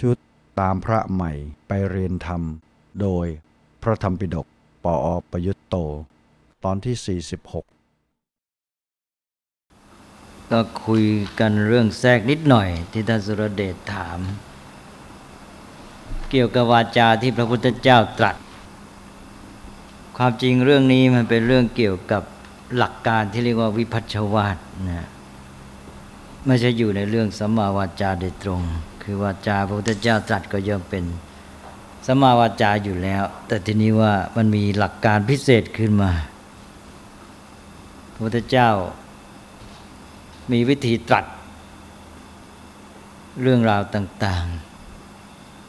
ชุดตามพระใหม่ไปเรียนธรรม โดยพระธรรมปิฎกปออประยุตโต ตอนที่ 46 ก็คุยกันเรื่องแทรกนิดหน่อยที่ท่านสุรเดชถาม เกี่ยวกับวาจาที่พระพุทธเจ้าตรัส ความจริงเรื่องนี้มันเป็นเรื่องเกี่ยวกับหลักการที่เรียกว่าวิพัชวาทนะไม่ใช่อยู่ในเรื่องสัมมาวาจาโดยตรง คือวาจาพระพุทธเจ้าตรัสก็ย่อมเป็นสมาวาจาอยู่แล้ว แต่ทีนี้ว่ามันมีหลักการพิเศษขึ้นมา พระพุทธเจ้ามีวิธีตรัส เรื่องราวต่าง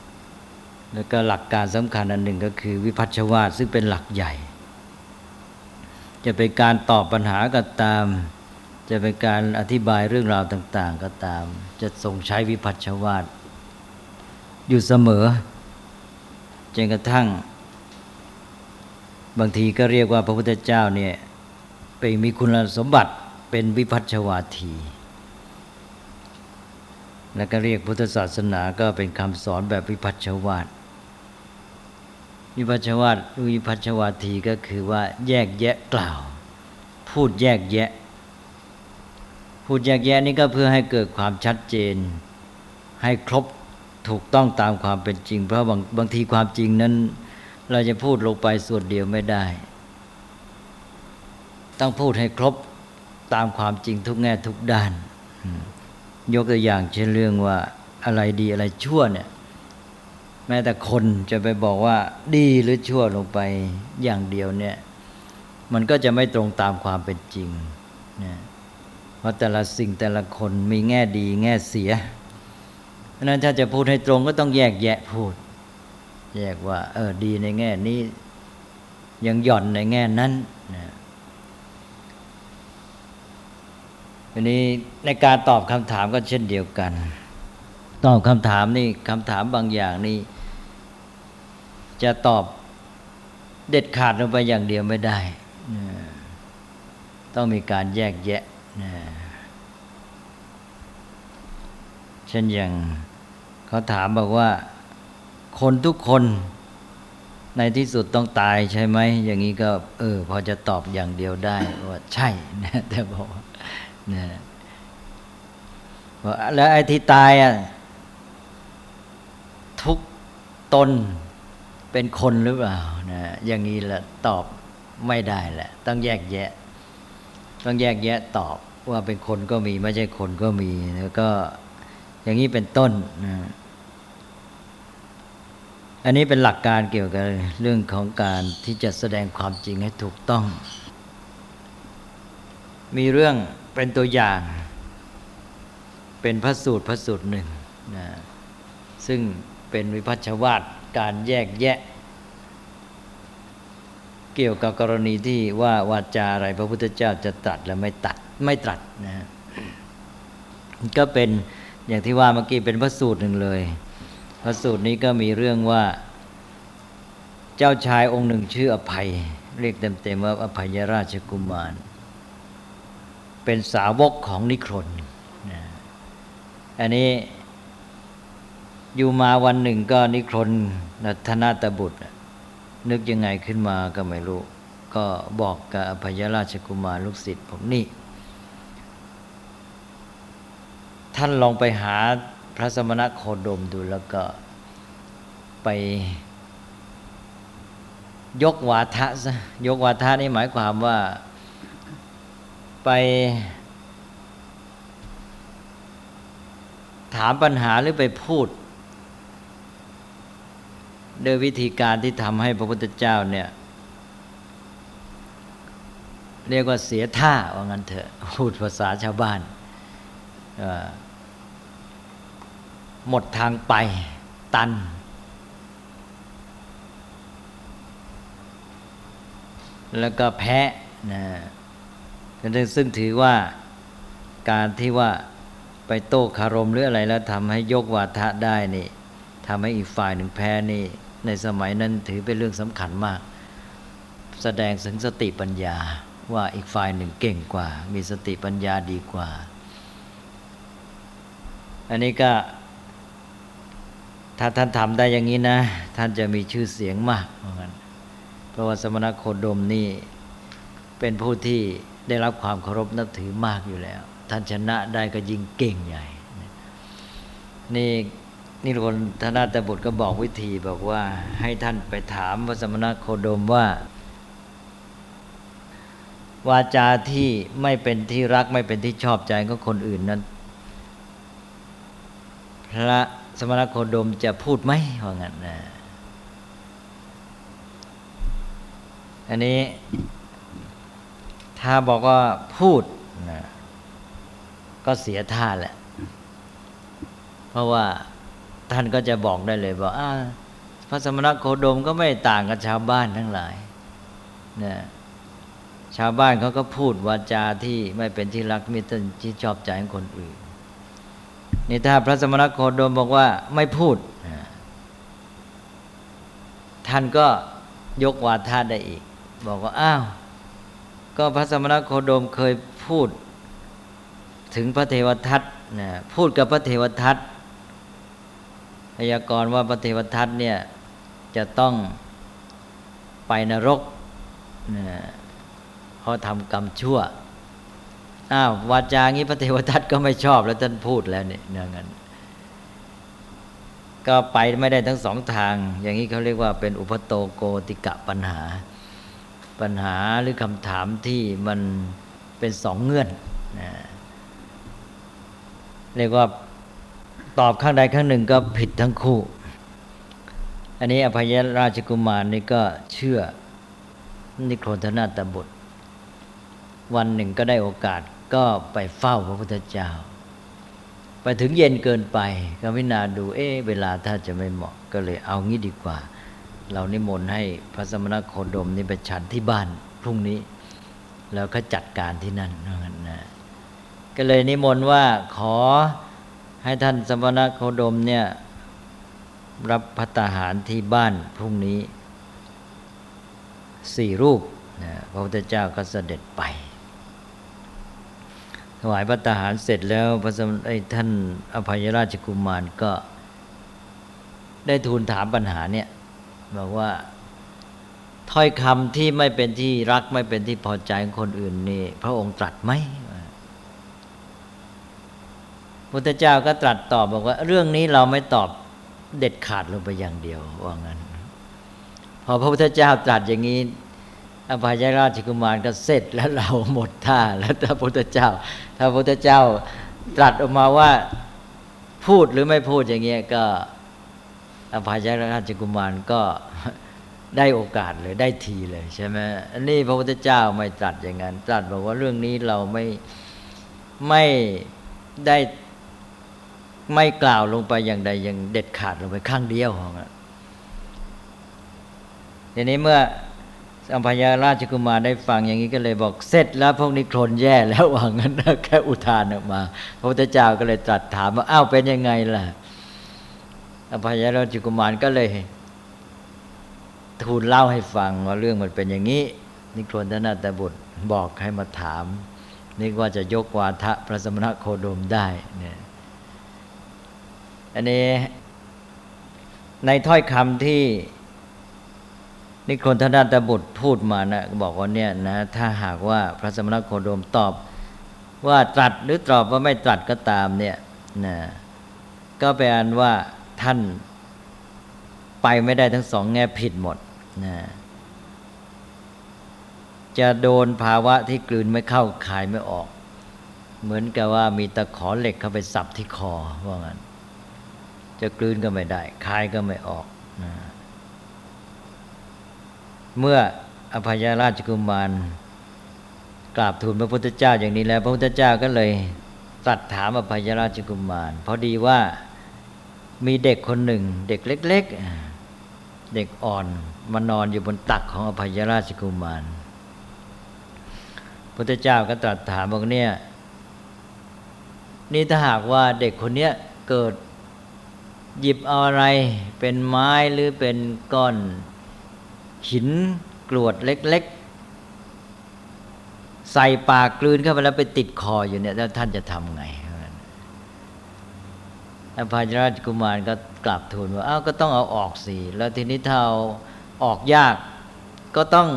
ๆ แล้วก็หลักการสำคัญอันหนึ่งก็คือวิพัชวาทซึ่งเป็นหลักใหญ่ จะเป็นการตอบปัญหาก็ตาม จะเป็นการอธิบายเรื่องราวต่าง ๆ ก็ตาม จะทรงใช้วิพัชวาทอยู่เสมอจนกระทั่ง บางทีก็เรียกว่าพระพุทธเจ้าเนี่ยเป็นมีคุณสมบัติเป็นวิพัชวาที แล้วก็เรียกพุทธศาสนาก็เป็นคำสอนแบบวิพัชวาทวิพัชวาทวิพัชวาทีก็คือว่าแยกแยะกล่าว พูดแยกแยะ พูดแยกแยะนี่ก็เพื่อให้เกิดความชัดเจน ให้ครบถูกต้องตามความเป็นจริง เพราะบางบางทีความจริงนั้น เราจะพูดลงไปส่วนเดียวไม่ได้ ต้องพูดให้ครบตามความจริงทุกแง่ทุกด้าน ยกตัวอย่างเช่นเรื่องว่าอะไรดีอะไรชั่วเนี่ยแม้แต่คนจะไปบอกว่าดีหรือชั่วลงไปอย่างเดียวเนี่ย มันก็จะไม่ตรงตามความเป็นจริงนะ ราะแต่ละสิ่งแต่ละคนมีแง่ดีแง่เสียเพราะนั้นถ้าจะพูดให้ตรงก็ต้องแยกแยะพูด แยกว่า เออดีในแง่นี้ ยังหย่อนในแง่นั้นนะทีนี้ในการตอบคำถามก็เช่นเดียวกัน ตอบคำถามนี่คำถามบางอย่างนี่จะตอบเด็ดขาดลงไปอย่างเดียวไม่ได้ ต้องมีการแยกแยะเช่นอย่างเขาถามบอกว่า คนทุกคนในที่สุดต้องตายใช่ไหม อย่างนี้ก็เออ พอจะตอบอย่างเดียวได้ว่าใช่นะแต่บอกนะแล้วไอ้ที่ตายอะทุกตนเป็นคนหรือเปล่านะอย่างนี้แหละตอบไม่ได้แหละ ต้องแยกแยะ ต้องแยกแยะตอบว่าเป็นคนก็มีไม่ใช่คนก็มีแล้วก็ อย่างนี้เป็นต้นนะอันนี้เป็นหลักการเกี่ยวกับเรื่องของการที่จะแสดงความจริงให้ถูกต้อง มีเรื่องเป็นตัวอย่าง เป็นพระสูตรพระสูตรหนึ่งนะซึ่งเป็นวิพัชวาทการแยกแยะ เกี่ยวกับกรณีที่ว่าวาจาอะไรพระพุทธเจ้าจะตรัสและไม่ตัดไม่ตรัสนะก็เป็น อย่างที่ว่าเมื่อกี้เป็นพระสูตรหนึ่งเลย พระสูตรนี้ก็มีเรื่องว่า เจ้าชายองค์หนึ่งชื่ออภัย เรียกเต็มๆว่าอภัยราชกุมาร เป็นสาวกของนิครนนอันนี้อยู่มาวันหนึ่งก็นิครนนัทนาตบุตร นึกยังไงขึ้นมาก็ไม่รู้ ก็บอกกับอภัยราชกุมารลูกศิษย์ผมนี่ ท่านลองไปหาพระสมณโคดมดูแล้วก็ไป ยกวาทะซะยกวาทะนี่หมายความว่าไปถามปัญหาหรือไปพูดโดยวิธีการที่ทำให้พระพุทธเจ้าเนี่ย เรียกว่าเสียท่าว่างั้นเถอะพูดภาษาชาวบ้าน หมดทางไปตัน แล้วก็แพ้นะซึ่งถือว่าการที่ว่าไปโต้คารมหรืออะไรแล้วทำให้ยกวาทะได้นี่ทำให้อีกฝ่ายหนึ่งแพ้นี่ ในสมัยนั้นถือเป็นเรื่องสำคัญมาก แสดงถึงสติปัญญาว่าอีกฝ่ายหนึ่งเก่งกว่า มีสติปัญญาดีกว่า อันนี้ก็ ถ้าท่านทำได้อย่างนี้นะ ท่านจะมีชื่อเสียงมากเพราะันเพราะว่าสมณโคดมนี่เป็นผู้ที่ได้รับความเคารพนับถือมากอยู่แล้ว ท่านชนะได้ก็ยิ่งเก่งใหญ่ นี่นี่คนธนาตบุตรก็บอกวิธีบอกว่าให้ท่านไปถามพระสมณโคดมว่า วาจาที่ไม่เป็นที่รักไม่เป็นที่ชอบใจของคนอื่นนั้น พระ สมณโคดมจะพูดไหมว่างั้นนะอันนี้ ถ้าบอกว่าพูดนะก็เสียท่าแหละ เพราะว่าท่านก็จะบอกได้เลยว่าพระสมณโคดมก็ไม่ต่างกับชาวบ้านทั้งหลายนะชาวบ้านเขาก็พูดวาจาที่ไม่เป็นที่รักมิตรที่ชอบใจของคนอื่น นี่ถ้าพระสมณโคดมบอกว่าไม่พูด ท่านก็ยกวาทาได้อีก บอกว่าอ้าว ก็พระสมณโคดมเคยพูด ถึงพระเทวทัตนะพูดกับพระเทวทัตพยากรณ์ว่าพระเทวทัตเนี่ยจะต้องไปนรกนะเพราะทำกรรมชั่ว อ้าววาจางี้พระเทวทัตก็ไม่ชอบแล้วท่านพูดแล้วเนี่ยงั้นก็ไปไม่ได้ทั้งสองทาง อย่างนี้เขาเรียกว่าเป็นอุปโตโกติกะปัญหา ปัญหาหรือคำถามที่มันเป็นสองเงื่อนนะเรียกว่าตอบข้างใดข้างหนึ่งก็ผิดทั้งคู่ อันนี้อภัยราชกุมารนี่ก็เชื่อนิโครธนาตบุตร วันหนึ่งก็ได้โอกาส ก็ไปเฝ้าพระพุทธเจ้า ไปถึงเย็นเกินไปก็วินาดูเอ๊เวลาถ้าจะไม่เหมาะก็เลยเอางี้ดีกว่า เรานิมนต์ให้พระสมณโคดมนี่ไปฉันที่บ้านพรุ่งนี้ แล้วก็จัดการที่นั่นนะก็เลยนิมนต์ว่าขอให้ท่านสมณโคดมเนี่ยรับพัตหารที่บ้านพรุ่งนี้สี่รูปนะพระพุทธเจ้าก็เสด็จไป วายพัตหารเสร็จแล้วพระสมไอ้ท่านอภัยราชกุมารก็ได้ทูลถามปัญหาเนี่ยบอกว่าถ้อยคำที่ไม่เป็นที่รักไม่เป็นที่พอใจของคนอื่นนี่ พระองค์ตรัสไหมพุทธเจ้าก็ตรัสตอบบอกว่า เรื่องนี้เราไม่ตอบเด็ดขาดลงไปอย่างเดียวว่างั้น พอพระพุทธเจ้าตรัสอย่างนี้ อภัยราชกุมารก็เสร็จแล้วเราหมดท่าแล้วถ้าพุทธเจ้า ถ้าพุทธเจ้าตรัสออกมาว่าพูดหรือไม่พูดอย่างเงี้ยก็อภัยราชกุมารก็ได้โอกาสเลยได้ทีเลยใช่ไหมอันนี้พระพุทธเจ้าไม่ตรัสอย่างนั้นตรัสบอกว่าเรื่องนี้เราไม่ไม่ได้ไม่กล่าวลงไปอย่างใดอย่างเด็ดขาดลงไปข้างเดียวของทีนี้เมื่อ สัมพยาราชกุมารได้ฟังอย่างนี้ก็เลยบอกเสร็จแล้วพวกนี้โคลนแย่แล้วว่างั้นแค่อุทานออกมา พระพุทธเจ้าก็เลยตรัสถามว่าอ้าวเป็นยังไงล่ะอภัยราชกุมารก็เลยทูลเล่าให้ฟังว่าเรื่องมันเป็นอย่างนี้ นิโครนธนาตบุตรบอกให้มาถามนึกว่าจะยกวาทะพระสมณโคดมได้เนี่ยอันนี้ในถ้อยคำที่ นิคนธนาตบุตรพูดมานะบอกว่าเนี่ยนะถ้าหากว่าพระสมณโคดมตอบว่าตรัสหรือตอบว่าไม่ตรัสก็ตามเนี่ยนะก็แปลว่าท่านไปไม่ได้ทั้งสองแง่ผิดหมดนะจะโดนภาวะที่กลืนไม่เข้าคายไม่ออก เหมือนกับว่ามีตะขอเหล็กเข้าไปสับที่คอว่างั้นจะกลืนก็ไม่ได้คายก็ไม่ออกนะ เมื่ออภัยราชกุมารกราบทูลพระพุทธเจ้าอย่างนี้แล้ว พระพุทธเจ้าก็เลยตรัสถามอภัยราชกุมารพอดีว่ามีเด็กคนหนึ่ง เด็กเล็ก ๆ เด็กอ่อนมานอนอยู่บนตักของอภัยราชกุมารพุทธเจ้าก็ตรัสถามบอกเนี่ยนี่ถ้าหากว่าเด็กคนเนี้ยเกิดหยิบเอาอะไรเป็นไม้หรือเป็นก้อน หินกรวดเล็ก ๆ ใส่ปากกลืนเข้าไปแล้วไปติดคออยู่เนี่ยแล้วท่านจะทำไงอภัยราชกุมารก็กลับทูลว่าอ้าวก็ต้องเอาออกสิแล้วทีนี้ถ้าเอาออกยาก ก็ต้อง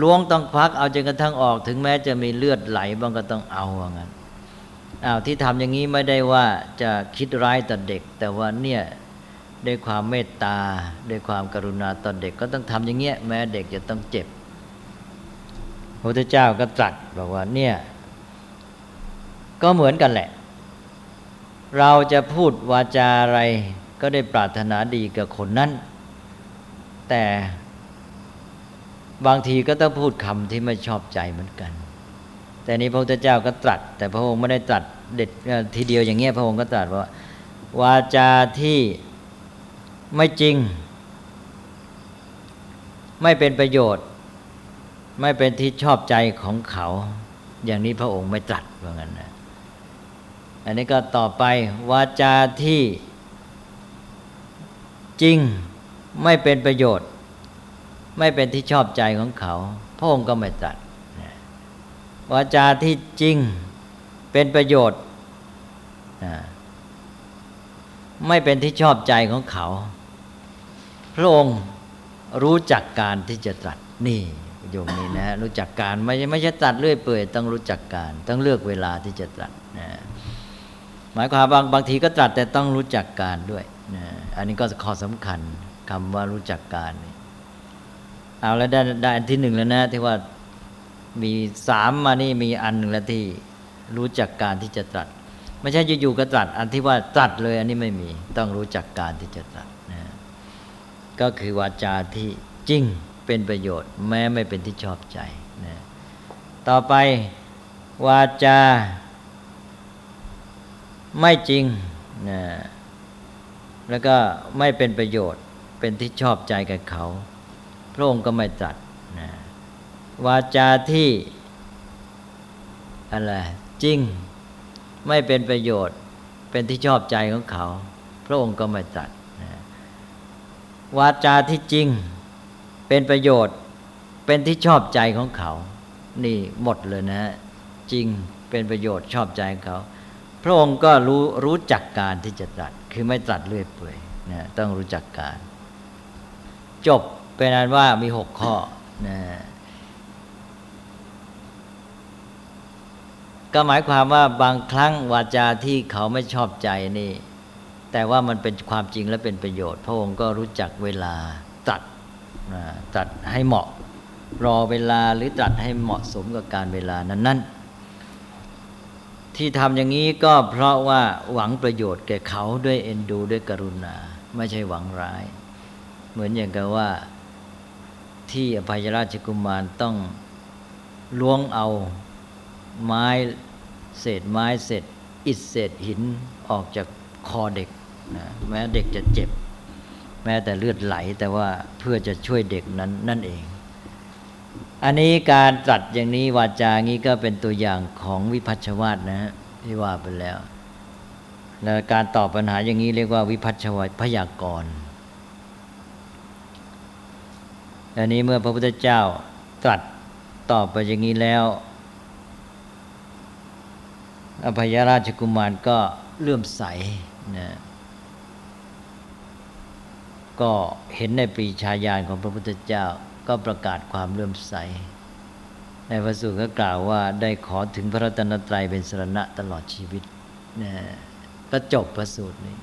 ล้วงต้องควักเอาจนกระทั่งออกถึงแม้จะมีเลือดไหลบ้างก็ต้องเอาว่างั้นอ้าวที่ทำอย่างนี้ไม่ได้ว่าจะคิดร้ายต่อเด็ก แต่ว่าเนี่ย ด้วยความเมตตาด้วยความกรุณาต่อเด็กก็ต้องทำอย่างเงี้ยแม้เด็กจะต้องเจ็บพระพุทธเจ้าก็ตรัสบอกว่าเนี่ยก็เหมือนกันแหละ เราจะพูดวาจาอะไรก็ได้ปรารถนาดีกับคนนั้น แต่บางทีก็ต้องพูดคำที่ไม่ชอบใจเหมือนกัน แต่นี้พระพุทธเจ้าก็ตรัส แต่พระองค์ไม่ได้ตรัสเด็ดทีเดียวอย่างเงี้ยพระองค์ก็ตรัสว่า วาจาที่ ไม่จริง ไม่เป็นประโยชน์ ไม่เป็นที่ชอบใจของเขา อย่างนี้พระองค์ไม่ตรัสว่างั้นนะอันนี้ก็ต่อไปวาจาที่จริงไม่เป็นประโยชน์ ไม่เป็นที่ชอบใจของเขา พระองค์ก็ไม่ตรัสวาจาที่จริงเป็นประโยชน์ ไม่เป็นที่ชอบใจของเขา พระองค์รู้จักการที่จะตรัสนี่โยมนี่นะรู้จักการไม่ใช่ไม่ใช่ตรัสเรื่อยเปื่อยต้องรู้จักการ ต้องเลือกเวลาที่จะตรัสนะหมายความบางบางทีก็ตรัสแต่ต้องรู้จักการด้วยนะอันนี้ก็ข้อสำคัญคำว่ารู้จักการเอาแล้วได้ได้อันที่หนึ่งแล้วนะที่ว่ามีสามมานี่มีอันหนึ่งแล้วที่รู้จักการที่จะตรัส ไม่ใช่อยู่ๆก็ตรัส อันที่ว่าตรัสเลย อันนี้ไม่มี ต้องรู้จักการที่จะตรัส ก็คือวาจาที่จริงเป็นประโยชน์ แม้ไม่เป็นที่ชอบใจนะต่อไปวาจา ไม่จริงนะแล้วก็ไม่เป็นประโยชน์เป็นที่ชอบใจกับเขา พระองค์ก็ไม่ตรัสนะวาจาที่อะไรจริงไม่เป็นประโยชน์ เป็นที่ชอบใจของเขา พระองค์ก็ไม่ตรัสนะ วาจาที่จริงเป็นประโยชน์เป็นที่ชอบใจของเขา นี่หมดเลยนะ จริงเป็นประโยชน์ชอบใจเขา พระองค์ก็รู้รู้จักการที่จะตรัส คือไม่ตรัสเรื่อยเปื่อยนะต้องรู้จักการ จบเป็นอันว่ามีหกข้อนะก็หมายความว่าบางครั้งวาจาที่เขาไม่ชอบใจนี่ แต่ว่ามันเป็นความจริงและเป็นประโยชน์ พระองค์ก็รู้จักเวลาตรัสตรัสให้เหมาะ รอเวลาหรือตรัสให้เหมาะสมกับการเวลานั้น ๆ ที่ทำอย่างนี้ก็เพราะว่าหวังประโยชน์แก่เขาด้วยเอ็นดูด้วยกรุณา ไม่ใช่หวังร้าย เหมือนอย่างกับว่าที่อภัยราชกุมารต้องล้วงเอาไม้เศษไม้เศษอิฐเศษหินออกจาก คอเด็กนะแม้เด็กจะเจ็บ แม้แต่เลือดไหลแต่ว่าเพื่อจะช่วยเด็กนั้นนั่นเอง อันนี้การตรัสอย่างนี้วาจางี้ก็เป็นตัวอย่างของวิพัชวาตนะฮะที่ว่าไปแล้วแล้วการตอบปัญหาอย่างนี้เรียกว่าวิพัชวาตพยากรณ์อันนี้เมื่อพระพุทธเจ้าตรัสตอบไปอย่างนี้แล้ว อภัยราชกุมารก็เลื่อมใส นะก็เห็นในปีชายานของพระพุทธเจ้าก็ประกาศความเลื่อมใส ในพระสูตรก็กล่าวว่าได้ขอถึงพระรัตนตรัยเป็นสรณะตลอดชีวิตนะก็จบพระสูตรนี้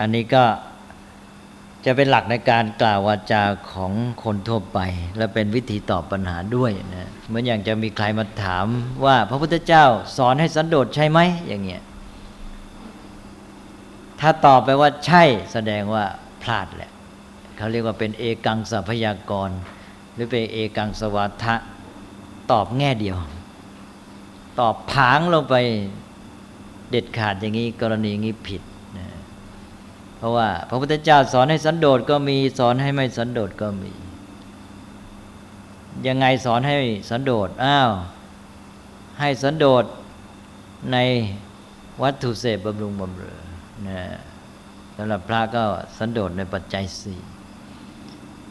อันนี้ก็ จะเป็นหลักในการกล่าววาจาของคนทั่วไป และเป็นวิธีตอบปัญหาด้วยนะเหมือนอย่างจะมีใครมาถามว่าพระพุทธเจ้าสอนให้สันโดษใช่ไหมอย่างเงี้ยถ้าตอบไปว่าใช่แสดงว่าพลาดแหละเขาเรียกว่าเป็นเอกังสัพยากร หรือเป็นเอกังสวัทะตอบแง่เดียว ตอบผางลงไปเด็ดขาดอย่างนี้กรณีอย่างนี้ผิด เพราะว่า พระพุทธเจ้าสอนให้สันโดษก็มีสอนให้ไม่สันโดษก็มี ยังไงสอนให้สันโดษอ้าวให้สันโดษในวัตถุเสพบำรุงบำเรอนะสำหรับพระก็สันโดษในปัจจัยสี่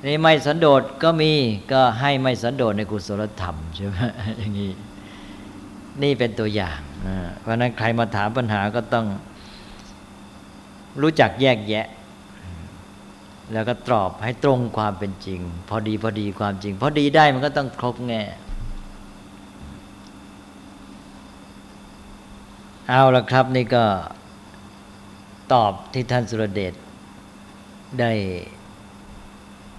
นี่ไม่สันโดษก็มีก็ให้ไม่สันโดษในกุศลธรรมใช่ไหมอย่างนี้นี่เป็นตัวอย่างนะเพราะนั้นใครมาถามปัญหาก็ต้อง รู้จักแยกแยะ แล้วก็ตอบให้ตรงความเป็นจริง พอดีพอดีความจริง พอดีได้มันก็ต้องครบแง่เอาละครับนี่ก็ตอบที่ท่านสุรเดชได้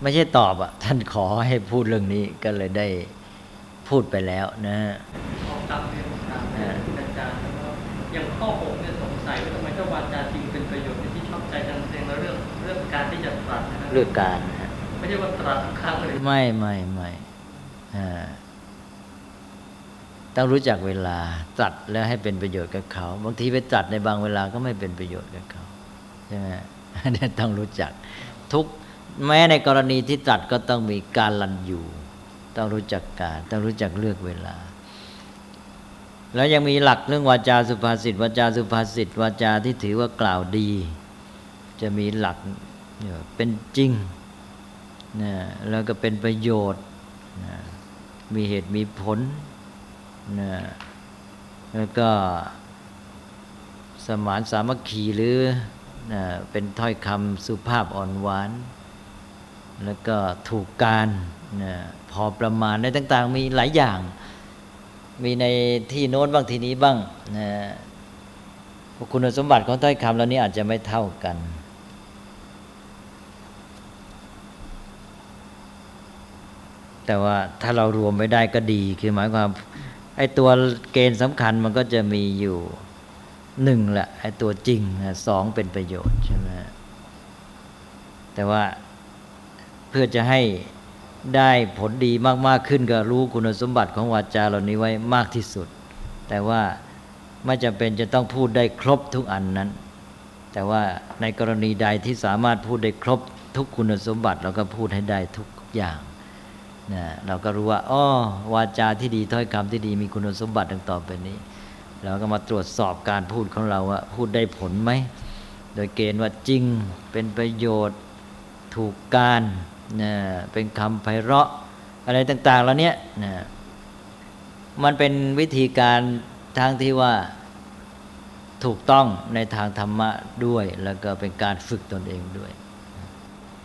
ไม่ใช่ตอบอะท่านขอให้พูดเรื่องนี้ก็เลยได้พูดไปแล้วนะฮะขอามเรียนตามอาจารย์แล้วก็อย่างข้อหก ตรัสนะเรื่องการนะฮะไม่ใช่ว่าตรัสทุกครั้งเลยไม่ไม่ไม่อ่าต้องรู้จักเวลาตรัดแล้วให้เป็นประโยชน์กับเขา บางทีไปตรัดในบางเวลาก็ไม่เป็นประโยชน์กับเขาใช่ไหมเนี่ยต้องรู้จัก ทุกแม้ในกรณีที่ตรัสก็ต้องมีการลันอยู่ต้องรู้จักการต้องรู้จักเลือกเวลา แล้วยังมีหลักเรื่องวาจาสุภาษิตวาจาสุภาษิตวาจาที่ถือว่ากล่าวดี จะมีหลัก เป็นจริงนะแล้วก็เป็นประโยชน์นะมีเหตุมีผลนะแล้วก็สมานสามัคคีหรือนะเป็นถ้อยคำสุภาพอ่อนหวาน แล้วก็ถูกการนะพอประมาณในต่างๆ มีหลายอย่าง มีในที่โน้นบ้างที่นี้บ้างนะคุณสมบัติของถ้อยคำเหล่านี้อาจจะไม่เท่ากัน แต่ว่าถ้าเรารวมไม่ได้ก็ดี คือหมายความไอ้ตัวเกณฑ์สำคัญมันก็จะมีอยู่หนึ่งแหละไอ้ตัวจริงนะสองเป็นประโยชน์ใช่ไหมแต่ว่าเพื่อจะให้ได้ผลดีมาก ๆ ขึ้นก็รู้คุณสมบัติของวาจาเหล่านี้ไว้มากที่สุด แต่ว่าไม่จำเป็นจะต้องพูดได้ครบทุกอันนั้น แต่ว่าในกรณีใดที่สามารถพูดได้ครบทุกคุณสมบัติเราก็พูดให้ได้ทุกอย่าง นะเราก็รู้ว่าอ้อวาจาที่ดีถ้อยคำที่ดีมีคุณสมบัติดังต่อไปนี้ เราก็มาตรวจสอบการพูดของเราว่าพูดได้ผลไหม โดยเกณฑ์ว่าจริงเป็นประโยชน์ถูกการนะเป็นคำไพเราะอะไรต่าง ๆ แล้วเนี้ยนะมันเป็นวิธีการทางที่ว่าถูกต้องในทางธรรมะด้วย แล้วก็เป็นการฝึกตนเองด้วย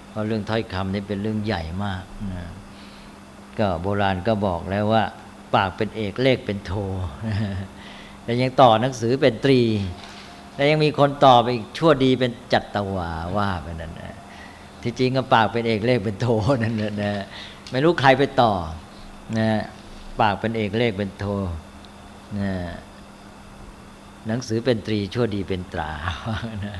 เพราะเรื่องถ้อยคำนี่เป็นเรื่องใหญ่มากนะ ก็โบราณก็บอกแล้วว่า ปากเป็นเอกเลขเป็นโทแล้วยังต่อหนังสือเป็นตรี แล้วยังมีคนต่อไปอีกชั่วดีเป็นจัตตวาว่าไปนั่นนะที่จริงก็ปากเป็นเอกเลขเป็นโทนั่นแหละนะไม่รู้ใครไปต่อนะปากเป็นเอกเลขเป็นโทนะหนังสือเป็นตรีชั่วดีเป็นตรานะ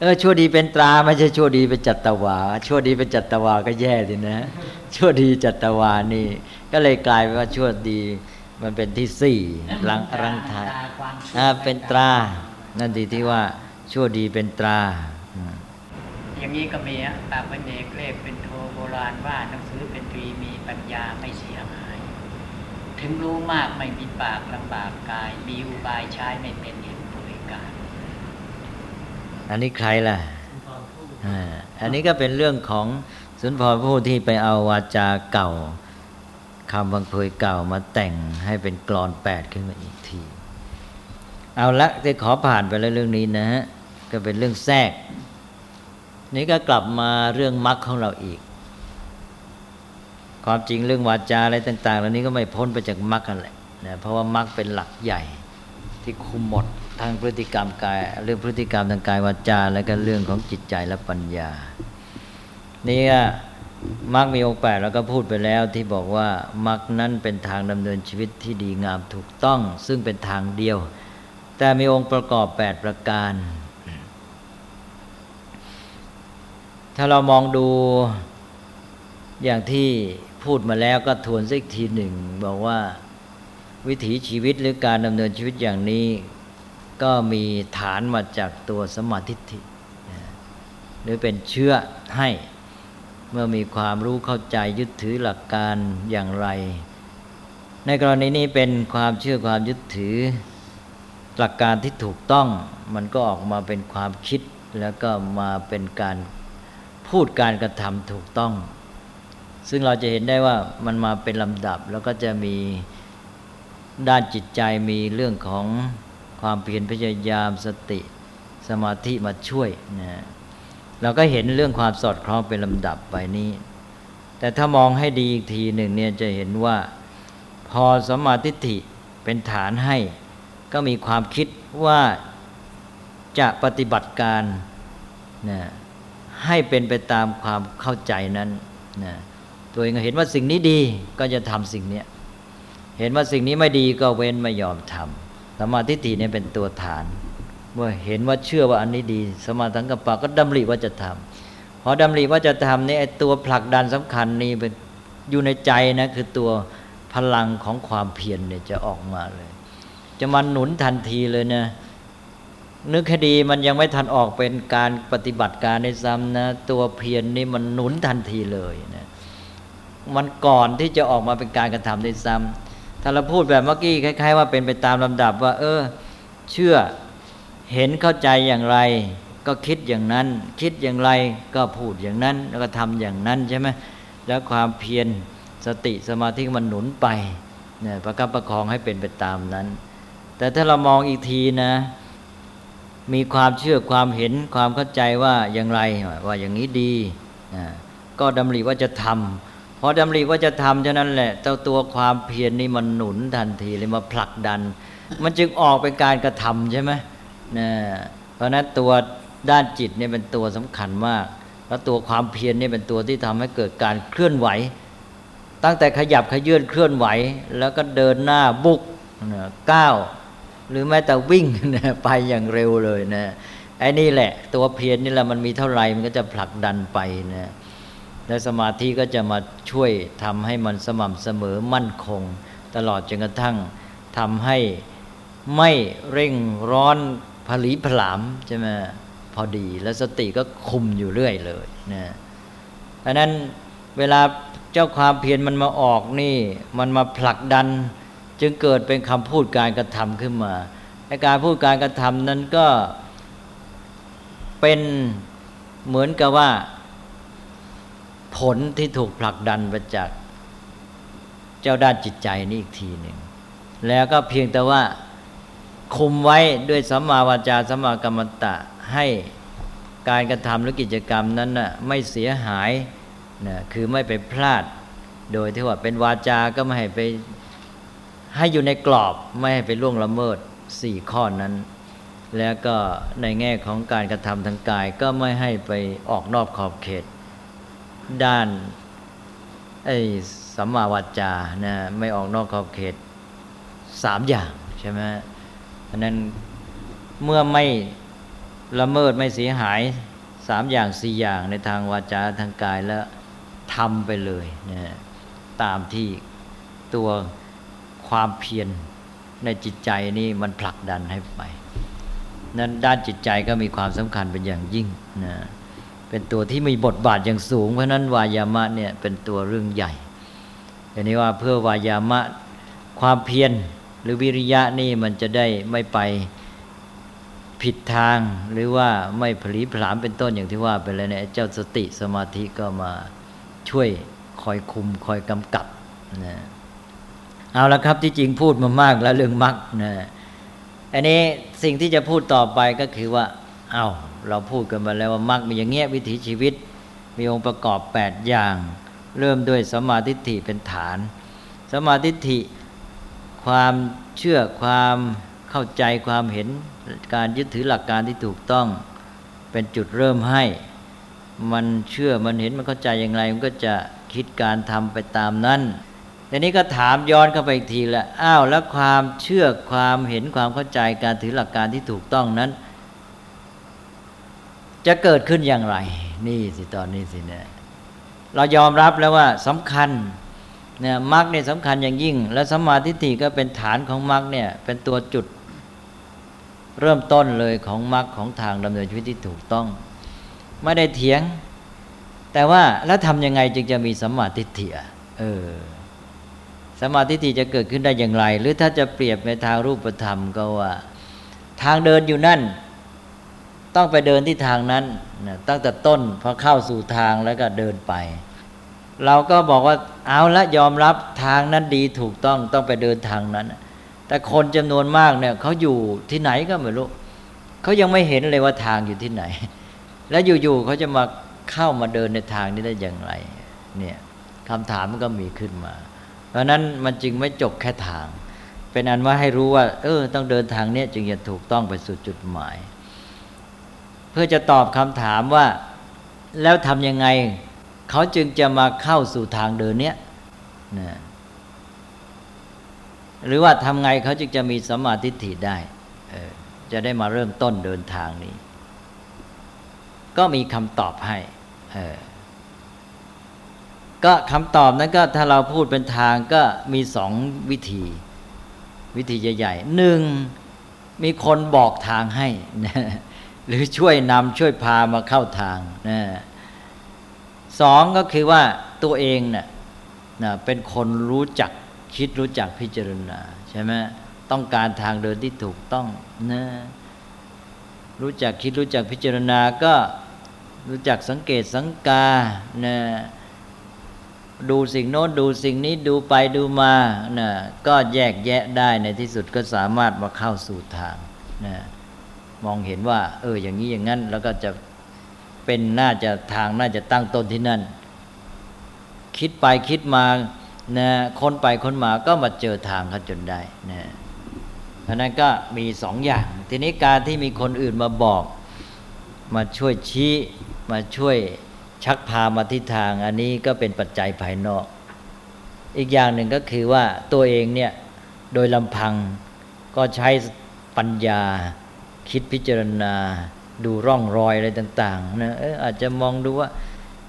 เออชั่วดีเป็นตราไม่ใช่ชั่วดีเป็นจัตตวา ชั่วดีเป็นจัตตวาก็แย่ดินะ ชั่วดีจัตตวานี่ ก็เลยกลายเป็นว่าชั่วดีมันเป็นที่สี่รังรังทายอ่าเป็นตรา นั่นดีที่ว่าชั่วดีเป็นตราอืมอย่างนี้ก็มีอะปากเป็นเอกเลขเป็นโทโบราณว่าหนังสือเป็นตรีมีปัญญาไม่เสียหาย ถึงรู้มากไม่มีปากลำบากกาย มีอุบายใช้ไม่เป็นเห็นบริการ อันนี้ใครล่ะอันนี้ก็เป็นเรื่องของสุนทรผู้ที่ไปเอาวาจาเก่าคำบังเพยเก่ามาแต่งให้เป็นกรอนแปดขึ้นมาอีกที เอาละจะขอผ่านไปแล้วเรื่องนี้นะฮะก็เป็นเรื่องแทรก นี่ก็กลับมาเรื่องมรรคของเราอีก ความจริงเรื่องวาจาอะไรต่างๆเหล่านี้ก็ไม่พ้นไปจากมรรคกันแหละนะเพราะว่ามรรคเป็นหลักใหญ่ที่คุมหมด ทางพฤติกรรมกาย เรื่องพฤติกรรมทางกายวาจา แล้วก็เรื่องของจิตใจและปัญญา นี่ก็มรรคมีองค์แปดแล้วก็พูดไปแล้วที่บอกว่ามรรคนั้นเป็นทางดำเนินชีวิตที่ดีงามถูกต้อง ซึ่งเป็นทางเดียว แต่มีองค์ประกอบแปดประการ ถ้าเรามองดูอย่างที่พูดมาแล้วก็ทวนสักทีหนึ่ง บอกว่าวิถีชีวิตหรือการดำเนินชีวิตอย่างนี้ ก็มีฐานมาจากตัวสมาธิิหรือเป็นเชื้อให้เมื่อมีความรู้เข้าใจยึดถือหลักการอย่างไร ในกรณีนี้เป็นความเชื่อความยึดถือหลักการที่ถูกต้อง มันก็ออกมาเป็นความคิด แล้วก็มาเป็นการพูดการกระทำถูกต้อง ซึ่งเราจะเห็นได้ว่ามันมาเป็นลำดับแล้วก็จะมีด้านจิตใจมีเรื่องของ ความเพียรพยายามสติสมาธิมาช่วยนะเราก็เห็นเรื่องความสอดคล้องเป็นลำดับไปนี้ แต่ถ้ามองให้ดีอีกทีหนึ่งเนี่ยจะเห็นว่า พอสมาธิิเป็นฐานให้ ก็มีความคิดว่าจะปฏิบัติการนะให้เป็นไปตามความเข้าใจนั้นนะตัวเองเห็นว่าสิ่งนี้ดีก็จะทำสิ่งนี้เห็นว่าสิ่งนี้ไม่ดีก็เว้นไม่ยอมทำ สมาธิฏฐิเนี่ยเป็นตัวฐาน เมื่อเห็นว่าเชื่อว่าอันนี้ดี สมาธิกัปปะก็ดำริว่าจะทำพอดำริว่าจะทำนี่ไอ้ตัวผลักดันสำคัญนี่เป็นอยู่ในใจนะคือตัวพลังของความเพียรเนี่ยจะออกมาเลย จะมันหนุนทันทีเลยนะนึกคดีมันยังไม่ทันออกเป็นการปฏิบัติการในซ้ำนะ ตัวเพียรนนี่มันหนุนทันทีเลยนะมันก่อนที่จะออกมาเป็นการกระทำในซ้ำ ถ้าเราพูดแบบเมื่อกี้คล้าย ๆ ว่าเป็นไปตามลำดับว่า เออ เชื่อเห็นเข้าใจอย่างไร ก็คิดอย่างนั้น คิดอย่างไรก็พูดอย่างนั้น แล้วก็ทำอย่างนั้นใช่ไหมแล้วความเพียรสติสมาธิมันหนุนไปเนี่ยประคับประคองให้เป็นไปตามนั้น แต่ถ้าเรามองอีกทีนะ มีความเชื่อความเห็นความเข้าใจว่าอย่างไรว่าอย่างนี้ดีก็ดำริว่าจะทำ พอดำริว่าจะทำเท่านั้นแหละเจ้าตัวความเพียรนนี่มันหนุนทันทีเลยมาผลักดัน มันจึงออกเป็นการกระทำใช่ไหมนะเพราะนั้นตัวด้านจิตเนี่ยเป็นตัวสำคัญมาก แล้วตัวความเพียรนี่เป็นตัวที่ทำให้เกิดการเคลื่อนไหว ตั้งแต่ขยับขยื่นเคลื่อนไหว แล้วก็เดินหน้าบุกก้าวหรือแม้แต่วิ่งนะไปอย่างเร็วเลยนะไอ้นี่แหละ ตัวเพียรนี่แหละมันมีเท่าไหร่มันก็จะผลักดันไปนะ และสมาธิก็จะมาช่วยทำให้มันสม่ำเสมอมั่นคง ตลอดจนกระทั่งทำให้ไม่เร่งร้อนผลีผลามใช่ไหมพอดีแล้วสติก็คุมอยู่เรื่อยเลยนะอันนั้นเวลาเจ้าความเพียรมันมาออกนี่ มันมาผลักดัน จึงเกิดเป็นคำพูดการกระทำขึ้นมาในการพูดการกระทำนั้นก็เป็นเหมือนกับว่า ผลที่ถูกผลักดันไปจากเจ้าด้านจิตใจนี่อีกทีหนึ่ง แล้วก็เพียงแต่ว่าคุมไว้ด้วยสัมมาวาจาสัมมากรรมตะให้การกระทำหรือกิจกรรมนั้นน่ะไม่เสียหายนะคือไม่ไปพลาด โดยที่ว่าเป็นวาจาก็ไม่ให้ไปให้อยู่ในกรอบไม่ให้ไปล่วงละเมิดสี่ข้อนั้น แล้วก็ในแง่ของการกระทำทางกายก็ไม่ให้ไปออกนอกขอบเขต ด้านไอ้สัมมาวาจานะไม่ออกนอกขอบเขตสามอย่างใช่ไหมเพราะนั้นเมื่อไม่ละเมิดไม่เสียหายสามอย่างสี่อย่างในทางวาจาทางกายแล้วทำไปเลยนะตามที่ตัวความเพียรในจิตใจนี่มันผลักดันให้ไปนั้นด้านจิตใจก็มีความสำคัญเป็นอย่างยิ่งนะ เป็นตัวที่มีบทบาทอย่างสูง เพราะนั้นวายามะเนี่ยเป็นตัวเรื่องใหญ่อย่างนี้ว่าเพื่อวายามะความเพียรหรือวิริยะนี่มันจะได้ไม่ไปผิดทางหรือว่าไม่ผลีผลามเป็นต้นอย่างที่ว่าไปแล้วเนี่ยเจ้าสติสมาธิก็มาช่วยคอยคุมคอยกำกับนะเอาละครับที่จริงพูดมามากแล้วเรื่องมรรคนะอันนี้สิ่งที่จะพูดต่อไปก็คือว่า เอา เราพูดกันมาแล้วว่ามรรคมีอย่างเงี้ยวิถีชีวิต มีองค์ประกอบ 8 อย่าง เริ่มด้วยสมาธิิเป็นฐาน สมาธิิความเชื่อความเข้าใจความเห็นการยึดถือหลักการที่ถูกต้อง เป็นจุดเริ่มให้ มันเชื่อมันเห็นมันเข้าใจอย่างไร มันก็จะคิดการทำไปตามนั้นทีนี้ก็ถามย้อนเข้าไปอีกทีละอ้าวแล้วความเชื่อความเห็นความเข้าใจการถือหลักการที่ถูกต้องนั้น จะเกิดขึ้นอย่างไร นี่สิตอนนี้สิเนี่ยเรายอมรับแล้วว่าสำคัญเนี่ยมรรคเนี่ยสำคัญอย่างยิ่ง และสัมมาทิฏฐิก็เป็นฐานของมรรคเนี่ยเป็นตัวจุดเริ่มต้นเลยของมรรคของทางดำเนินชีวิตที่ถูกต้อง ไม่ได้เถียง แต่ว่าแล้วทำยังไงจึงจะมีสัมมาทิฏฐิเออสมาธิที่จะเกิดขึ้นได้อย่างไร หรือถ้าจะเปรียบในทางรูปธรรมก็ว่า ทางเดินอยู่นั่น ต้องไปเดินที่ทางนั้นนะตั้งแต่ต้นพอเข้าสู่ทางแล้วก็เดินไป เราก็บอกว่าเอาละยอมรับทางนั้นดีถูกต้องต้องไปเดินทางนั้น แต่คนจำนวนมากเนี่ยเขาอยู่ที่ไหนก็ไม่รู้เขายังไม่เห็นเลยว่าทางอยู่ที่ไหน แล้วอยู่ๆเขาจะมาเข้ามาเดินในทางนี้ได้อย่างไรเนี่ยคำถามมันก็มีขึ้นมา เพราะนั้นมันจึงไม่จบแค่ทาง เป็นอันว่าให้รู้ว่า เออ ต้องเดินทางเนี้ยจึงจะถูกต้องไปสู่จุดหมาย เพื่อจะตอบคำถามว่า แล้วทำยังไง เขาจึงจะมาเข้าสู่ทางเดินเนี้ยนะหรือว่าทำไงเขาจึงจะมีสมมาธิฐิได้จะได้มาเริ่มต้นเดินทางนี้ ก็มีคำตอบให้ก็คำตอบนั้นก็ถ้าเราพูดเป็นทางก็มีสองวิธี วิธีใหญ่ๆหนึ่งมีคนบอกทางให้ หรือช่วยนำช่วยพามาเข้าทางนะสองก็คือว่าตัวเองเนะ่ะนะเป็นคนรู้จักคิดรู้จักพิจารณาใช่ไหมต้องการทางเดินที่ถูกต้องนะรู้จักคิดรู้จักพิจารณาก็รู้จักสังเกตสังกานะดูสิ่งโน้นดูสิ่งนี้ดูไปดูมานะก็แยกแยะได้ในที่สุดก็สามารถมาเข้าสู่ทางนะ มองเห็นว่า เออ อย่างนี้อย่างนั้น แล้วก็จะเป็นน่าจะทางน่าจะตั้งต้นที่นั่น คิดไปคิดมานะคนไปคนมาก็มาเจอทางเขาจนได้นะเพราะนั้นก็มีสองอย่าง ทีนี้การที่มีคนอื่นมาบอก มาช่วยชี้มาช่วยชักพามาที่ทาง อันนี้ก็เป็นปัจจัยภายนอก อีกอย่างหนึ่งก็คือว่าตัวเองเนี่ยโดยลำพังก็ใช้ปัญญา คิดพิจารณา ดูร่องรอยอะไรต่างๆนะอออาจจะมองดูว่า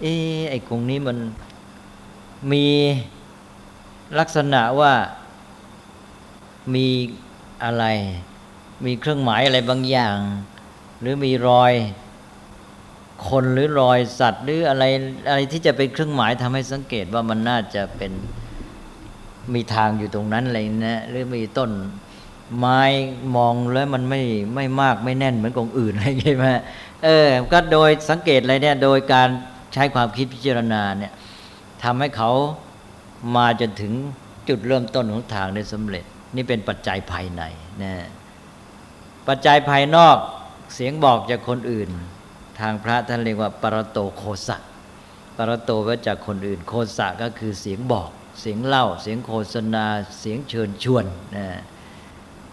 เออไอ้กรงนี้มันมีลักษณะว่ามีอะไร มีเครื่องหมายอะไรบางอย่าง หรือมีรอยคนหรือรอยสัตว์ หรืออะไรอะไรที่จะเป็นเครื่องหมายทำให้สังเกตว่ามันน่าจะเป็นมีทางอยู่ตรงนั้นอะไรนะหรือมีต้น ไม้มองแล้วมันไม่ไม่มากไม่แน่นเหมือนกองอื่นอะไรใช่ไหมเออ ก็โดยสังเกตอะไรเนี่ย โดยการใช้ความคิดพิจารณาเนี่ยทำให้เขามาจนถึงจุดเริ่มต้นของทางได้สำเร็จ นี่เป็นปัจจัยภายในนะปัจจัยภายนอกเสียงบอกจากคนอื่น ทางพระท่านเรียกว่าปรโตโคสะปรโตก็จากคนอื่น โคสะก็คือเสียงบอก เสียงเล่า เสียงโฆษณา เสียงเชิญชวนนะ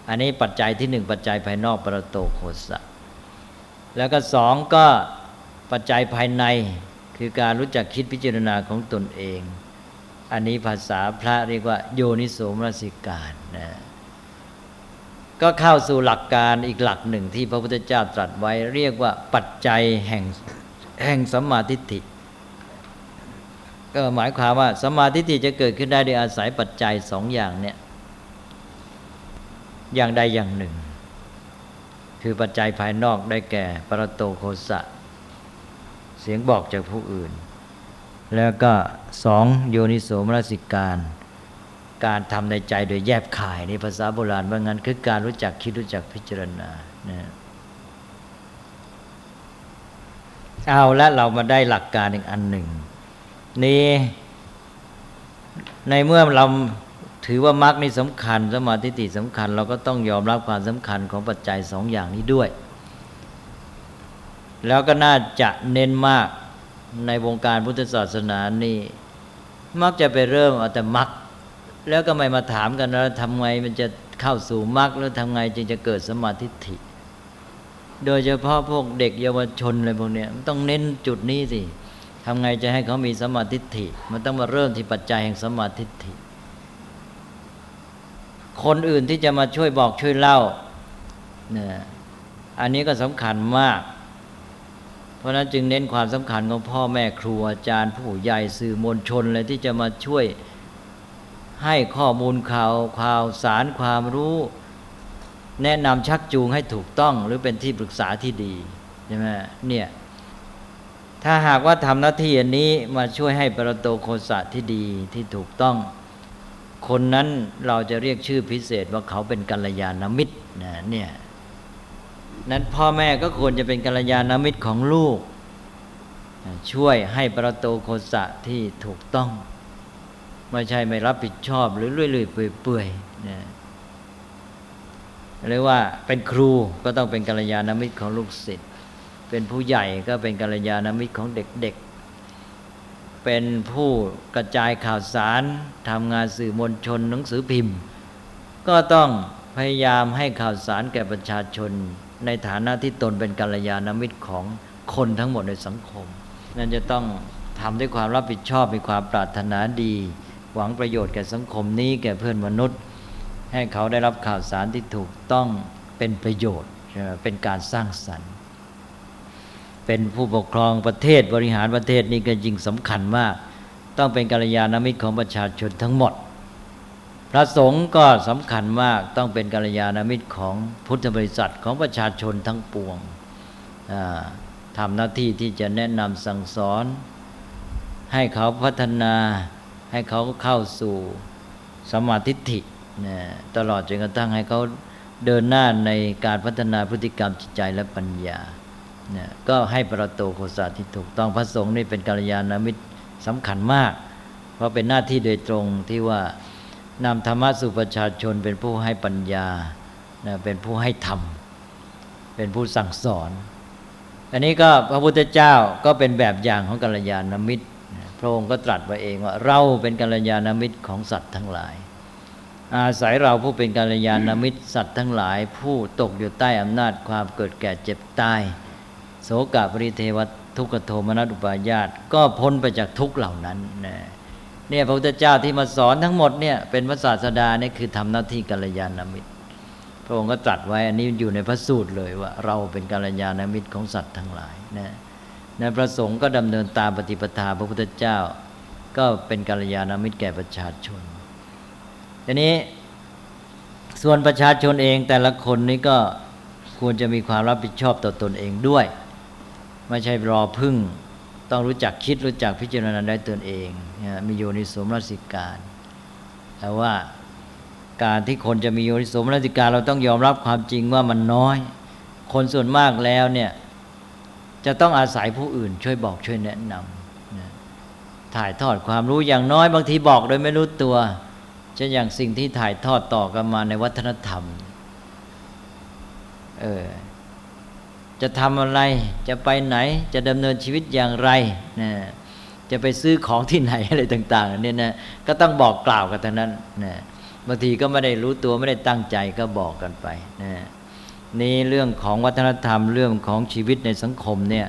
อันนี้ปัจจัยที่หนึ่งปัจจัยภายนอกปรโตโคสะ แล้วก็สองก็ปัจจัยภายในคือการรู้จักคิดพิจารณาของตนเอง อันนี้ภาษาพระเรียกว่าโยนิโสมนสิการนะก็เข้าสู่หลักการอีกหลักหนึ่งที่พระพุทธเจ้าตรัสไว้ เรียกว่าปัจจัยแห่งแห่งสัมมาทิฏฐิ ก็หมายความว่าสัมมาทิฏฐิจะเกิดขึ้นได้โดยอาศัยปัจจัยสองอย่างเนี่ย อย่างใดอย่างหนึ่ง คือปัจจัยภายนอกได้แก่ปรโตโคสะ เสียงบอกจากผู้อื่น แล้วก็สองโยนิโสมนสิการ การทำในใจโดยแยบขายในภาษาโบราณว่างั้นคือการรู้จักคิดรู้จักพิจารณานะเอาและเรามาได้หลักการอีกอันหนึ่ง นี่ในเมื่อเรา ถือว่ามรรคนี่สำคัญสมาธิติสำคัญ เราก็ต้องยอมรับความสำคัญของปัจจัยสองอย่างนี้ด้วย แล้วก็น่าจะเน้นมากในวงการพุทธศาสนานี่ มักจะไปเริ่มเอาแต่มรรคแล้วก็ไม่มาถามกันว่าทำไงมันจะเข้าสู่มรรคแล้วทำไงจึงจะเกิดสมาธิิโดยเฉพาะพวกเด็กเยาวชนอะไรพวกนี้มันต้องเน้นจุดนี้สิทำไงจะให้เขามีสมาธิิมันต้องมาเริ่มที่ปัจจัยแห่งสมาธิิ คนอื่นที่จะมาช่วยบอกช่วยเล่าเนี่ยอันนี้ก็สำคัญมาก เพราะนั้นจึงเน้นความสำคัญของพ่อแม่ครูอาจารย์ผู้ใหญ่สื่อมวลชนเลยที่จะมาช่วยให้ข้อมูลข่าวข่าวสารความรู้ แนะนำชักจูงให้ถูกต้องหรือเป็นที่ปรึกษาที่ดีใช่ไหมเนี่ยถ้าหากว่าทำหน้าที่อันนี้มาช่วยให้ประโตโคสะที่ดีที่ถูกต้อง คนนั้นเราจะเรียกชื่อพิเศษว่าเขาเป็นกัลยาณมิตรนะเนี่ยนั้นพ่อแม่ก็ควรจะเป็นกัลยาณมิตรของลูก ช่วยให้ประโตโคสะที่ถูกต้อง ไม่ใช่ไม่รับผิดชอบหรือเลื่อยๆเปื่อยๆนะเรียกว่าเป็นครูก็ต้องเป็นกัลยาณมิตรของลูกศิษย์เป็นผู้ใหญ่ก็เป็นกัลยาณมิตรของเด็กๆ เป็นผู้กระจายข่าวสารทำงานสื่อมวลชนหนังสือพิมพ์ ก็ต้องพยายามให้ข่าวสารแก่ประชาชน ในฐานะที่ตนเป็นกัลยาณมิตรของคนทั้งหมดในสังคม นั่นจะต้องทำด้วยความรับผิดชอบมีความปรารถนาดี หวังประโยชน์แก่สังคมนี้แก่เพื่อนมนุษย์ ให้เขาได้รับข่าวสารที่ถูกต้องเป็นประโยชน์เป็นการสร้างสรรค์ เป็นผู้ปกครองประเทศบริหารประเทศนี่ก็ยิ่งสำคัญมาก ต้องเป็นกัลยาณมิตรของประชาชนทั้งหมด พระสงฆ์ก็สำคัญมากต้องเป็นกัลยาณมิตรของพุทธบริษัทของประชาชนทั้งปวงทำหน้าที่ที่จะแนะนำสั่งสอน ให้เขาพัฒนาให้เขาเข้าสู่สมาธิิตลอดจนกระทั่งให้เขาเดินหน้าในการพัฒนาพฤติกรรมจิตใจและปัญญา นะก็ให้ประโตโคสาที่ถูกต้องพระสงฆ์นี่เป็นกัลยาณมิตรสำคัญมาก เพราะเป็นหน้าที่โดยตรงที่ว่านำธรรมะสู่ประชาชนเป็นผู้ให้ปัญญานะเป็นผู้ให้ธรรม เป็นผู้สั่งสอน อันนี้ก็พระพุทธเจ้าก็เป็นแบบอย่างของกัลยาณมิตร พระองค์ก็ตรัสไว้เองว่าเราเป็นกัลยาณมิตรของสัตว์ทั้งหลาย อาศัยเราผู้เป็นกัลยาณมิตรสัตว์ทั้งหลาย ผู้ตกอยู่ใต้อำนาจความเกิดแก่เจ็บตาย โสกปริเทวทุกขโทมนัสอุปายาตก็พ้นไปจากทุกเหล่านั้นนะเนี่ยพระพุทธเจ้าที่มาสอนทั้งหมดเนี่ยเป็นพระศาสดาเนี่ยคือทำหน้าที่กัลยาณมิตร พระองค์ก็ตรัสไว้อันนี้อยู่ในพระสูตรเลยว่า เราเป็นกัลยาณมิตรของสัตว์ทั้งหลายนะในพระสงฆ์ก็ดำเนินตามปฏิปทาพระพุทธเจ้า ก็เป็นกัลยาณมิตรแก่ประชาชนทีนี้ส่วนประชาชนเองแต่ละคนนี้ก็ควรจะมีความรับผิดชอบต่อตนเองด้วย ไม่ใช่รอพึ่ง ต้องรู้จักคิดรู้จักพิจารณาได้ตนเองมีโยนิสมรสิการแต่ว่าการที่คนจะมีโยนิสมรสิการเราต้องยอมรับความจริงว่ามันน้อย คนส่วนมากแล้วเนี่ยจะต้องอาศัยผู้อื่น ช่วยบอกช่วยแนะนำถ่ายทอดความรู้อย่างน้อยบางทีบอกโดยไม่รู้ตัวเช่นอย่างสิ่งที่ถ่ายทอดต่อกันมาในวัฒนธรรมเออ จะทำอะไรจะไปไหนจะดำเนินชีวิตอย่างไรนะจะไปซื้อของที่ไหนอะไรต่างๆเนี่ยนะก็ต้องบอกกล่าวกันทั้งนั้นนะบางทีก็ไม่ได้รู้ตัวไม่ได้ตั้งใจก็บอกกันไปนะนี่เรื่องของวัฒนธรรมเรื่องของชีวิตในสังคมเนี่ย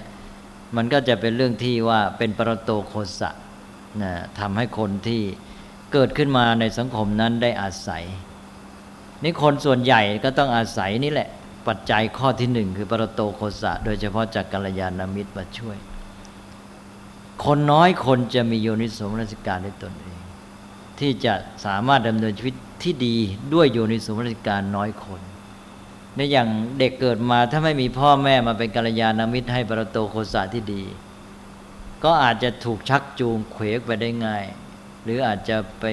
มันก็จะเป็นเรื่องที่ว่าเป็นปรโตโคสะนะทำให้คนที่เกิดขึ้นมาในสังคมนั้นได้อาศัยนี่คนส่วนใหญ่ก็ต้องอาศัยนี่แหละ ปัจจัยข้อที่หนึ่งคือปรโตโคสะ โดยเฉพาะจากกัลยาณมิตรมาช่วย คนน้อยคนจะมีโยนิสมรสิการในตนเอง ที่จะสามารถดำเนินชีวิตที่ดีด้วยโยนิสมรสิการน้อยคนในอย่างเด็กเกิดมาถ้าไม่มีพ่อแม่มาเป็นกัลยาณมิตรให้ปรโตโคสะที่ดี ก็อาจจะถูกชักจูงเขวกไปได้ง่าย หรืออาจจะไป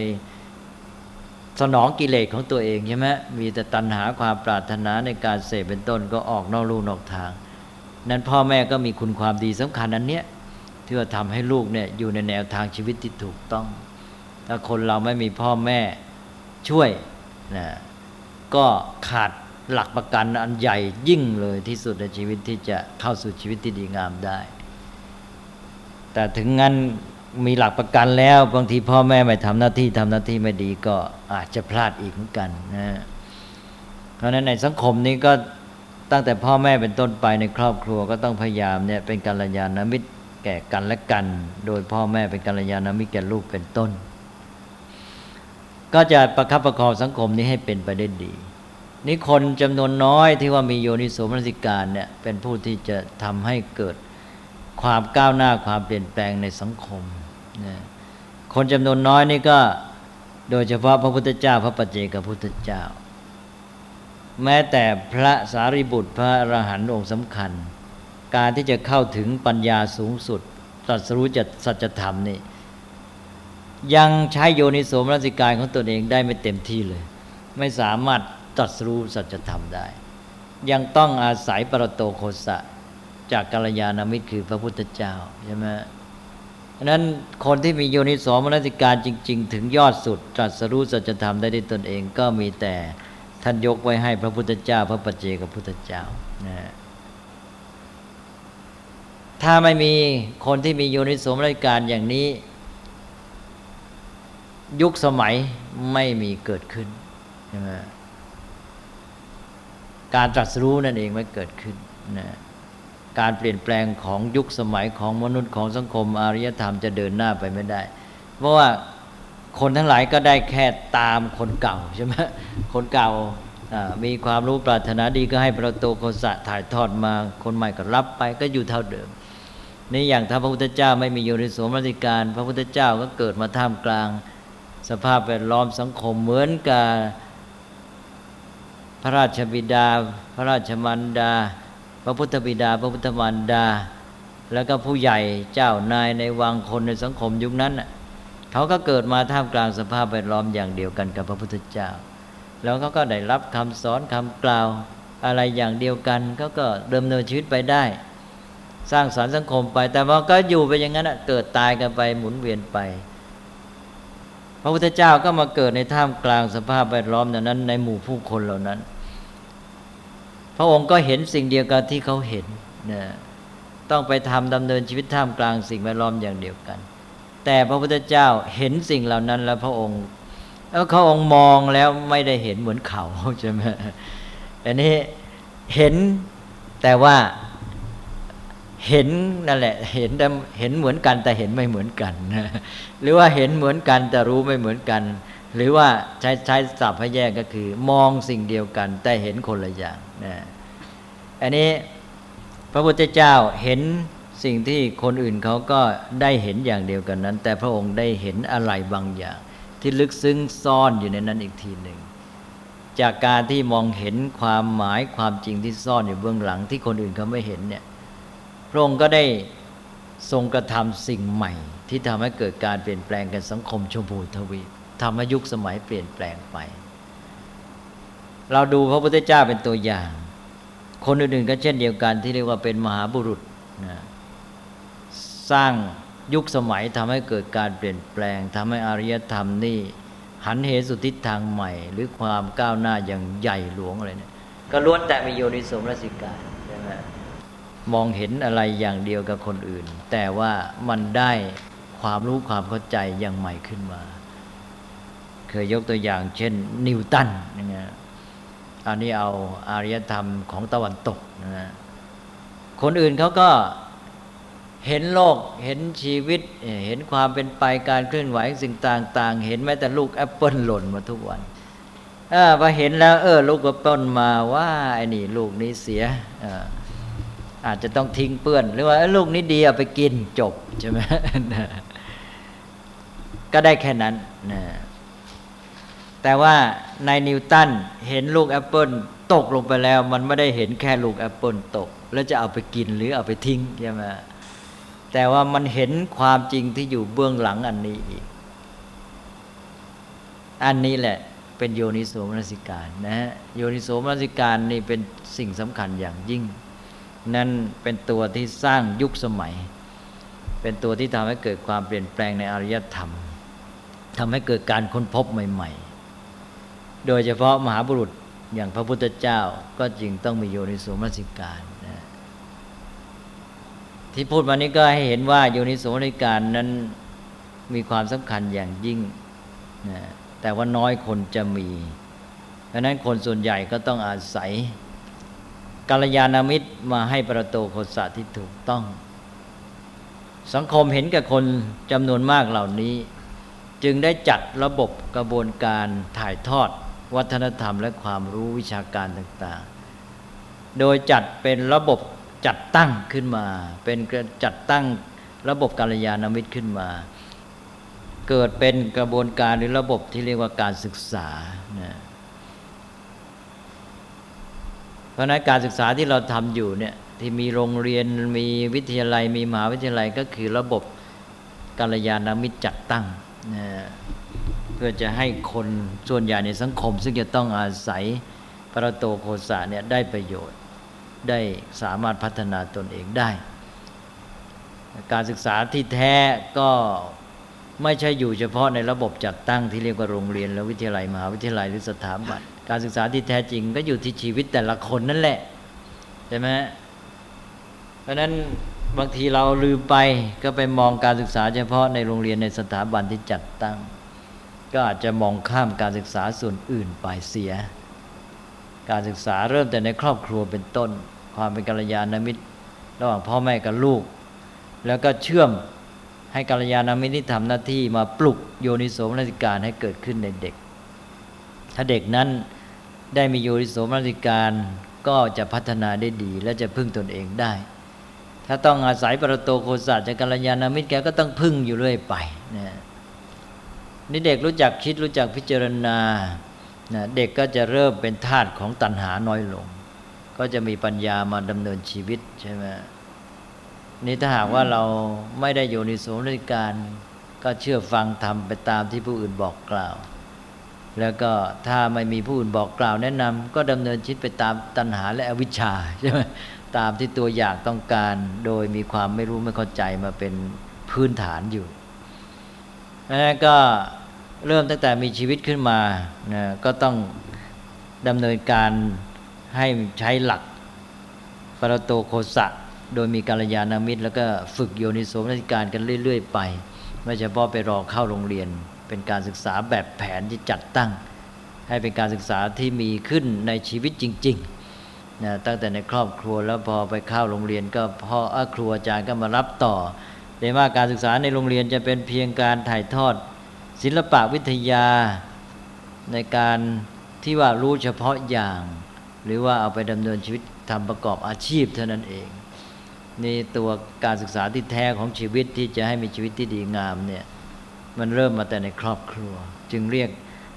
สนองกิเลสของตัวเองใช่ไหมมีแต่ตัณหาความปรารถนาในการเสพเป็นต้นก็ออกนอกลูกนอกทาง นั้นพ่อแม่ก็มีคุณความดีสำคัญอันเนี้ยที่ว่าทำให้ลูกเนี่ยอยู่ในแนวทางชีวิตที่ถูกต้อง ถ้าคนเราไม่มีพ่อแม่ช่วยนะก็ขาดหลักประกันอันใหญ่ยิ่งเลยที่สุดในชีวิตที่จะเข้าสู่ชีวิตที่ดีงามได้ แต่ถึงงั้น มีหลักประกันแล้ว บางทีพ่อแม่ไม่ทำหน้าที่ทำหน้าที่ไม่ดีก็อาจจะพลาดอีกเหมือนกันนะเพราะฉะนั้นในสังคมนี้ก็ตั้งแต่พ่อแม่เป็นต้นไปในครอบครัวก็ต้องพยายามเนี่ยเป็นกัลยาณมิตรแก่กันและกัน โดยพ่อแม่เป็นกัลยาณมิตรแก่ลูกเป็นต้น ก็จะประคับประคองสังคมนี้ให้เป็นไปได้ดีนี่คนจำนวนน้อยที่ว่ามีโยนิโสมนสิการเนี่ยเป็นผู้ที่จะทำให้เกิดความก้าวหน้าความเปลี่ยนแปลงในสังคม นะคนจำนวนน้อยนี่ก็โดยเฉพาะพระพุทธเจ้า พระปัจเจกพุทธเจ้า แม้แต่พระสารีบุตรพระอรหันต์องค์สำคัญ การที่จะเข้าถึงปัญญาสูงสุดตรัสรู้จัสัจธรรมนี่ยังใช้โยนิโสมนสิกายของตนเองได้ไม่เต็มที่เลย ไม่สามารถตรัสรู้สัจธรรมได้ ยังต้องอาศัยปรโตโคสะจากกัลยาณมิตรคือพระพุทธเจ้าใช่ไหม พราะนั้นคนที่มีโยนิสมนสิการจริง ๆ ถึงยอดสุดตรัสรู้สัจธรรมได้ด้วยตนเองก็มีแต่ท่านยกไว้ให้พระพุทธเจ้า พระปัจเจกพุทธเจ้านะถ้าไม่มีคนที่มีโยนิสมรายการอย่างนี้ ยุคสมัยไม่มีเกิดขึ้นใช่ไหมการตรัสรู้นั่นเองไม่เกิดขึ้นนะ การเปลี่ยนแปลงของยุคสมัยของมนุษย์ของสังคมอารยธรรมจะเดินหน้าไปไม่ได้ เพราะว่าคนทั้งหลายก็ได้แค่ตามคนเก่าใช่ไหมคนเก่ามีความรู้ปรารถนาดีก็ให้ประตูโคสะถ่ายทอดมาคนใหม่ก็รับไปก็อยู่เท่าเดิมนี่อย่างถ้าพระพุทธเจ้าไม่มีโยนิสมรติการ พระพุทธเจ้าก็เกิดมาท่ามกลาง สภาพแวดล้อมสังคมเหมือนกับพระราชบิดา พระราชมารดา พระพุทธบิดา พระพุทธมารดา แล้วก็ผู้ใหญ่เจ้านายในวังคนในสังคมยุคนั้นเขาก็เกิดมาท่ามกลางสภาพแวดล้อมอย่างเดียวกันกับพระพุทธเจ้า แล้วเขาก็ได้รับคำสอนคำกล่าวอะไรอย่างเดียวกันเขาก็เดิมเนินชีวิตไปได้ สร้างสรรค์สังคมไป แต่ว่าก็อยู่ไปอย่างนั้นเกิดตายกันไปหมุนเวียนไปพระพุทธเจ้าก็มาเกิดในท่ามกลางสภาพแวดล้อมนั้นในหมู่ผู้คนเหล่านั้น พระองค์ก็เห็นสิ่งเดียวกันที่เขาเห็นนะต้องไปทำดำเนินชีวิตท่ามกลางสิ่งแวดล้อมอย่างเดียวกัน แต่พระพุทธเจ้าเห็นสิ่งเหล่านั้นแล้วพระองค์แล้วเขาองค์มองแล้วไม่ได้เห็นเหมือนเขาใช่ไหมอันนี้เห็นแต่ว่าเห็นนั่นแหละ เห็นแต่เห็นเหมือนกันแต่เห็นไม่เหมือนกันหรือว่าเห็นเหมือนกันแต่รู้ไม่เหมือนกัน หรือว่าใช้ใช้ศัพท์ให้แยกก็คือ มองสิ่งเดียวกัน แต่เห็นคนละอย่างนะอันนี้พระพุทธเจ้าเห็นสิ่งที่คนอื่นเขาก็ได้เห็นอย่างเดียวกันนั้น แต่พระองค์ได้เห็นอะไรบางอย่าง ที่ลึกซึ้งซ่อนอยู่ในนั้นอีกทีหนึ่งจากการที่มองเห็นความหมายความจริงที่ซ่อนอยู่เบื้องหลังที่คนอื่นเขาไม่เห็นเนี่ยพระองค์ก็ได้ทรงกระทำสิ่งใหม่ ที่ทำให้เกิดการเปลี่ยนแปลงกันสังคมชมพูทวี ทำให้ยุคสมัยเปลี่ยนแปลงไป เราดูพระพุทธเจ้าเป็นตัวอย่าง คนอื่นๆก็เช่นเดียวกันที่เรียกว่าเป็นมหาบุรุษนะสร้างยุคสมัยทำให้เกิดการเปลี่ยนแปลงทำให้อารยธรรมนี่หันเหสุทิศทางใหม่ หรือความก้าวหน้าอย่างใหญ่หลวงอะไรเนี่ยก็ล้วนแต่มีโยนิสมรสิกาใช่ไหมมองเห็นอะไรอย่างเดียวกับคนอื่น แต่ว่ามันได้ความรู้ความเข้าใจอย่างใหม่ขึ้นมา เคยยกตัวอย่าง เช่น นิวตันนะอันนี้เอาอารยธรรมของตะวันตกนะคนอื่นเขาก็เห็นโลกเห็นชีวิตเห็นความเป็นไปการเคลื่อนไหวสิ่งต่าง ๆ เห็นแม้แต่ลูกแอปเปิลหล่นมาทุกวันอพอเห็นแล้ว เออ ลูกแอปเปิลมาว่าไอ้นี่ลูกนี้เสียอาจจะต้องทิ้งเปื้อน หรือว่าลูกนี้ดีเอาไปกินจบใช่ไหมก็ได้แค่นั้นนะ แต่ว่าในนิวตันเห็นลูกแอปเปิลตกลงไปแล้ว มันไม่ได้เห็นแค่ลูกแอปเปิลตก แล้วจะเอาไปกินหรือเอาไปทิ้งใช่ไหมแต่ว่ามันเห็นความจริงที่อยู่เบื้องหลังอันนี้อีก อันนี้แหละเป็นโยนิโสมนสิการนะฮะโยนิโสมนสิการนี่เป็นสิ่งสำคัญอย่างยิ่ง นั่นเป็นตัวที่สร้างยุคสมัย เป็นตัวที่ทำให้เกิดความเปลี่ยนแปลงในอารยธรรมทำให้เกิดการค้นพบใหม่ ๆ โดยเฉพาะมหาบุรุษอย่างพระพุทธเจ้าก็จึงต้องมีโยนิโสมนสิการที่พูดมานี้ก็ให้เห็นว่าโยนิโสมนสิการนั้นมีความสำคัญอย่างยิ่งนะแต่ว่าน้อยคนจะมีเพราะนั้นคนส่วนใหญ่ก็ต้องอาศัยกาลยานามิตรมาให้ประโตโคสะที่ถูกต้อง สังคมเห็นกับคนจำนวนมากเหล่านี้ จึงได้จัดระบบกระบวนการถ่ายทอด วัฒนธรรมและความรู้วิชาการต่างๆ โดยจัดเป็นระบบจัดตั้งขึ้นมา เป็นจัดตั้งระบบกาลยานามิตรขึ้นมา เกิดเป็นกระบวนการหรือระบบที่เรียกว่าการศึกษานะเพราะนั้นการศึกษาที่เราทำอยู่เนี่ยที่มีโรงเรียนมีวิทยาลัยมีมหาวิทยาลัยก็คือระบบกาลยานามิตรจัดตั้งนะ เพื่อจะให้คนส่วนใหญ่ในสังคม ซึ่งจะต้องอาศัยพระโตโคสาเนี่ยได้ประโยชน์ ได้สามารถพัฒนาตนเองได้ การศึกษาที่แท้ก็ไม่ใช่อยู่เฉพาะในระบบจัดตั้งที่เรียกว่าโรงเรียนและวิทยาลัยมหาวิทยาลัยหรือสถาบันการศึกษาที่แท้จริงก็อยู่ที่ชีวิตแต่ละคนนั่นแหละใช่ไหมเพราะฉะนั้นบางทีเราลืมไปก็ไปมองการศึกษาเฉพาะในโรงเรียนในสถาบันที่จัดตั้ง ก็อาจจะมองข้ามการศึกษาส่วนอื่นไปเสีย การศึกษาเริ่มแต่ในครอบครัวเป็นต้น ความเป็นกัลยาณมิตร ระหว่างพ่อแม่กับลูก แล้วก็เชื่อมให้กัลยาณมิตรที่ทำหน้าที่มาปลุกโยนิโสมนสิการให้เกิดขึ้นในเด็ก ถ้าเด็กนั้นได้มีโยนิโสมนสิการก็จะพัฒนาได้ดีและจะพึ่งตนเองได้ ถ้าต้องอาศัยประโตโคสะจากกัลยาณมิตรแกก็ต้องพึ่งอยู่เรื่อยไปนะ นี่เด็กรู้จักคิดรู้จักพิจารณานะเด็กก็จะเริ่มเป็นทาสของตัณหาน้อยลง ก็จะมีปัญญามาดำเนินชีวิตใช่ไหมนี่ถ้าหากว่าเราไม่ได้โยนิโสมนิการ ก็เชื่อฟังทำไปตามที่ผู้อื่นบอกกล่าว แล้วก็ถ้าไม่มีผู้อื่นบอกกล่าว แนะนำก็ดำเนินชีวิตไปตามตัณหาและอวิชชาใช่ไหมตามที่ตัวอยากต้องการ โดยมีความไม่รู้ไม่เข้าใจมาเป็นพื้นฐานอยู่แล้วก็ เริ่มตั้งแต่มีชีวิตขึ้นมานะก็ต้องดำเนินการให้ใช้หลักปรโตโคสะ โดยมีกัลยาณมิตร แล้วก็ฝึกโยนิโสมนสิการกันเรื่อย ๆ ไป ไม่เฉพาะไปรอเข้าโรงเรียน เป็นการศึกษาแบบแผนที่จัดตั้ง ให้เป็นการศึกษาที่มีขึ้นในชีวิตจริงๆนะตั้งแต่ในครอบครัวแล้วพอไปเข้าโรงเรียน ก็พ่อครูอาจารย์ก็มารับต่อแต่ว่าการศึกษาในโรงเรียนจะเป็นเพียงการถ่ายทอด ศิลปะวิทยาในการที่ว่ารู้เฉพาะอย่าง หรือว่าเอาไปดำเนินชีวิตทำประกอบอาชีพเท่านั้นเองนี่ตัวการศึกษาที่แท้ของชีวิตที่จะให้มีชีวิตที่ดีงามเนี่ยมันเริ่มมาแต่ในครอบครัว จึงเรียก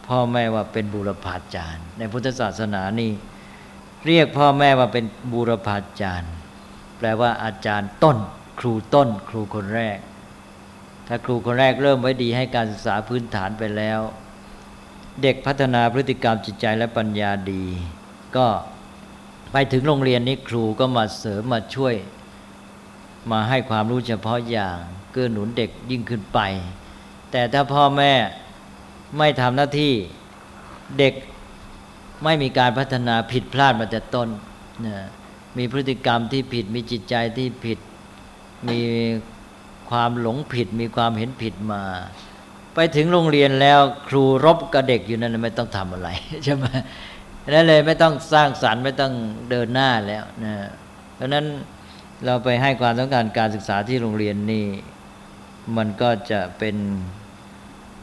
พ่อแม่ว่าเป็นบูรพาจารย์ ในพุทธศาสนานี่เรียกพ่อแม่ว่าเป็นบูรพาจารย์ แปลว่าอาจารย์ต้น ครูต้น ครูคนแรก ถ้าครูคนแรกเริ่มไว้ดีให้การศึกษาพื้นฐานไปแล้ว เด็กพัฒนาพฤติกรรมจิตใจและปัญญาดี ก็ไปถึงโรงเรียนนี้ครูก็มาเสริมมาช่วย มาให้ความรู้เฉพาะอย่างเกื้อหนุนเด็กยิ่งขึ้นไป แต่ถ้าพ่อแม่ไม่ทำหน้าที่เด็กไม่มีการพัฒนาผิดพลาดมาแต่ต้นนะมีพฤติกรรมที่ผิดมีจิตใจที่ผิดมี ความหลงผิดมีความเห็นผิดมา ไปถึงโรงเรียนแล้วครูรบกับเด็กอยู่นั่นไม่ต้องทำอะไรใช่ไหมนั่นเลยไม่ต้องสร้างสรรค์ไม่ต้องเดินหน้าแล้วนะเพราะนั้นเราไปให้ความต้องการการศึกษาที่โรงเรียนนี่ มันก็จะเป็น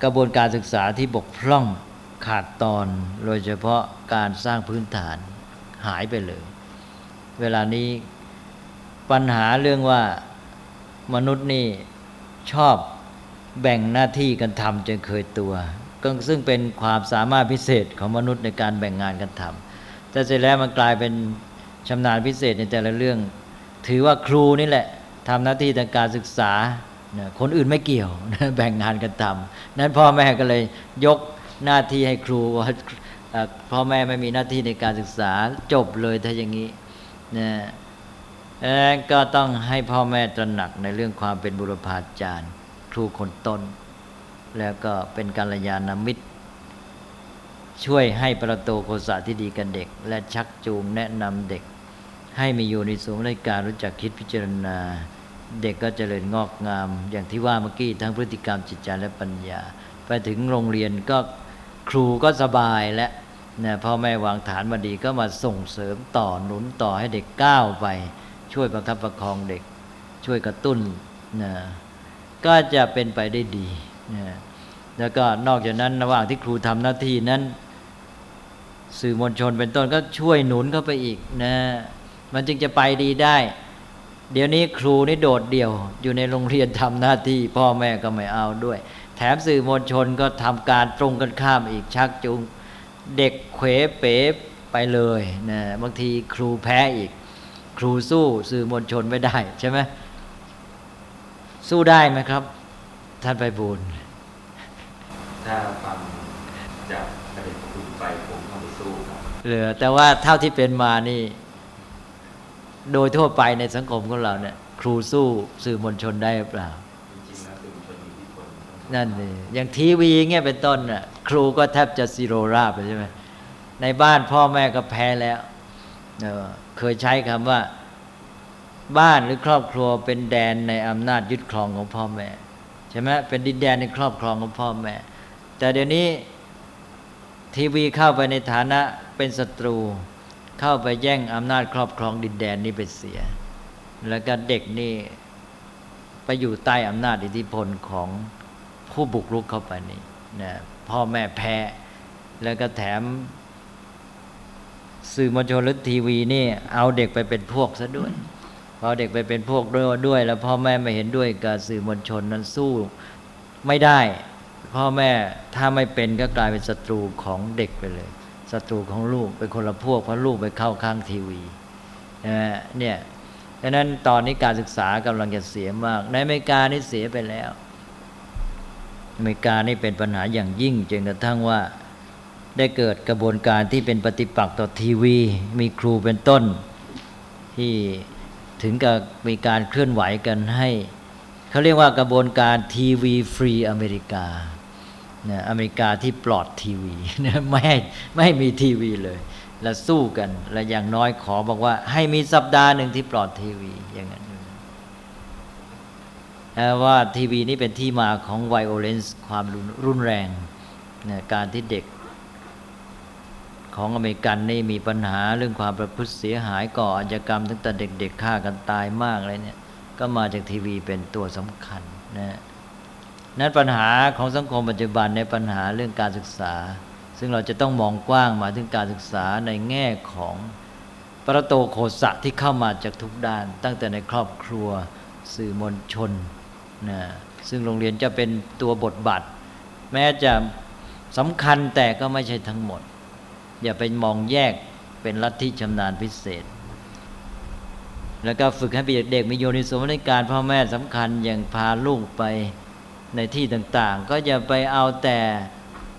กระบวนการศึกษาที่บกพร่องขาดตอน โดยเฉพาะการสร้างพื้นฐานหายไปเลย เวลานี้ปัญหาเรื่องว่า มนุษย์นี่ชอบแบ่งหน้าที่กันทำจนเคยตัวก็ซึ่งเป็นความสามารถพิเศษของมนุษย์ในการแบ่งงานกันทำแต่เสร็จแล้วมันกลายเป็นชำนาญพิเศษในแต่ละเรื่อง ถือว่าครูนี่แหละทำหน้าที่ทางการศึกษา คนอื่นไม่เกี่ยว แบ่งงานกันทำนั้นพ่อแม่ก็เลยยกหน้าที่ให้ครูว่าพ่อแม่ไม่มีหน้าที่ในการศึกษาจบเลยถ้าอย่างนี้นะ ก็ต้องให้พ่อแม่ตระหนักในเรื่องความเป็นบุรพาจารย์ ครูคนต้น แล้วก็เป็นกัลยาณมิตร ช่วยให้ประตูโคสะที่ดีกับเด็ก และชักจูงแนะนำเด็ก ให้มีอยู่ในสมในการรู้จักคิดพิจารณา เด็กก็จเจริญงอกงาม อย่างที่ว่าเมื่อกี้ทั้งพฤติกรรมจิตใจและปัญญา ไปถึงโรงเรียนก็ครูก็สบายและนะพ่อแม่วางฐานมาดีก็มาส่งเสริมต่อหนุนต่อให้เด็กก้าวไป ช่วยประคับประคองเด็ก ช่วยกระตุ้นนะก็จะเป็นไปได้ดีนะแล้วก็นอกจากนั้นระหว่างที่ครูทำหน้าที่นั้น สื่อมวลชนเป็นต้นก็ช่วยหนุนเข้าไปอีกนะมันจึงจะไปดีได้ เดี๋ยวนี้ครูนี่โดดเดี่ยว อยู่ในโรงเรียนทำหน้าที่ พ่อแม่ก็ไม่เอาด้วย แถมสื่อมวลชนก็ทำการตรงกันข้ามอีกชักจูงเด็กเขวเป๋ไปเลยนะบางทีครูแพ้อีก ครูสู้สื่อมวลชนไม่ได้ใช่ไหมสู้ได้ไหมครับ ท่านไปบูญถ้าฟังจากประเด็นคุณไปผมต้องไปสู้ครับเหลือแต่ว่าเท่าที่เป็นมานี่ โดยทั่วไปในสังคมของเราเนี่ย ครูสู้สื่อมวลชนได้หรือเปล่านั่นเลยอย่างทีวีเงี้ยเป็นต้นน่ะครูก็แทบจะซีโรราบเลยใช่ไหมในบ้านพ่อแม่ก็แพ้แล้ว เคยใช้คำว่า บ้านหรือครอบครัวเป็นแดนในอำนาจยึดครองของพ่อแม่ใช่ไหมเป็นดินแดนในครอบครองของพ่อแม่ แต่เดี๋ยวนี้ทีวีเข้าไปในฐานะเป็นศัตรู เข้าไปแย่งอำนาจครอบครองดินแดนนี้ไปเสีย แล้วก็เด็กนี่ไปอยู่ใต้อำนาจอิทธิพลของผู้บุกรุกเข้าไปนี่นะพ่อแม่แพ้ แล้วก็แถม สื่อมวลชนหรือทีวีนี่เอาเด็กไปเป็นพวกซะด้วยพอเด็กไปเป็นพวกด้วยด้วย แล้วพ่อแม่ไม่เห็นด้วยกับสื่อมวลชนนั้นสู้ไม่ได้ พ่อแม่ถ้าไม่เป็นก็กลายเป็นศัตรูของเด็กไปเลยศัตรูของลูกเป็นคนละพวกเพราะลูกไปเข้าข้างทีวีเนี่ยดังนั้นตอนนี้การศึกษากำลังจะเสียมาก ในอเมริกานี่เสียไปแล้ว อเมริกานี่เป็นปัญหาอย่างยิ่งจนกระทั่งว่า ได้เกิดกระบวนการที่เป็นปฏิปักษ์ต่อทีวี มีครูเป็นต้น ที่ถึงกับมีการเคลื่อนไหวกันให้เขาเรียกว่ากระบวนการ TV Free America เนี่ยอเมริกาที่ปลอดทีวีเนี่ยไม่ให้ไม่ให้มีทีวีเลย แล้วสู้กัน และอย่างน้อยขอบอกว่า ให้มีสัปดาห์หนึ่งที่ปลอดทีวีอย่างนั้นว่าทีวีนี่เป็นที่มาของ violence ความรุนแรงเนี่ยการที่เด็ก ของอเมริกันนี่มีปัญหาเรื่องความประพฤติเสียหายก่ออาชญากรรมตั้งแต่เด็กๆฆ่ากันตายมากเลยเนี่ย ก็มาจากทีวีเป็นตัวสำคัญนะนั้นปัญหาของสังคมปัจจุบันในปัญหาเรื่องการศึกษา ซึ่งเราจะต้องมองกว้างมาถึงการศึกษาในแง่ของประโตโคสะที่เข้ามาจากทุกด้าน ตั้งแต่ในครอบครัวสื่อมวลชนนะซึ่งโรงเรียนจะเป็นตัวบทบาท แม้จะสำคัญแต่ก็ไม่ใช่ทั้งหมด อย่าไปมองแยกเป็นลัทธิชำนาญพิเศษ แล้วก็ฝึกให้เด็กมีโยนิสมในการพ่อแม่สำคัญอย่างพาลูกไปในที่ต่างๆ ก็จะไปเอาแต่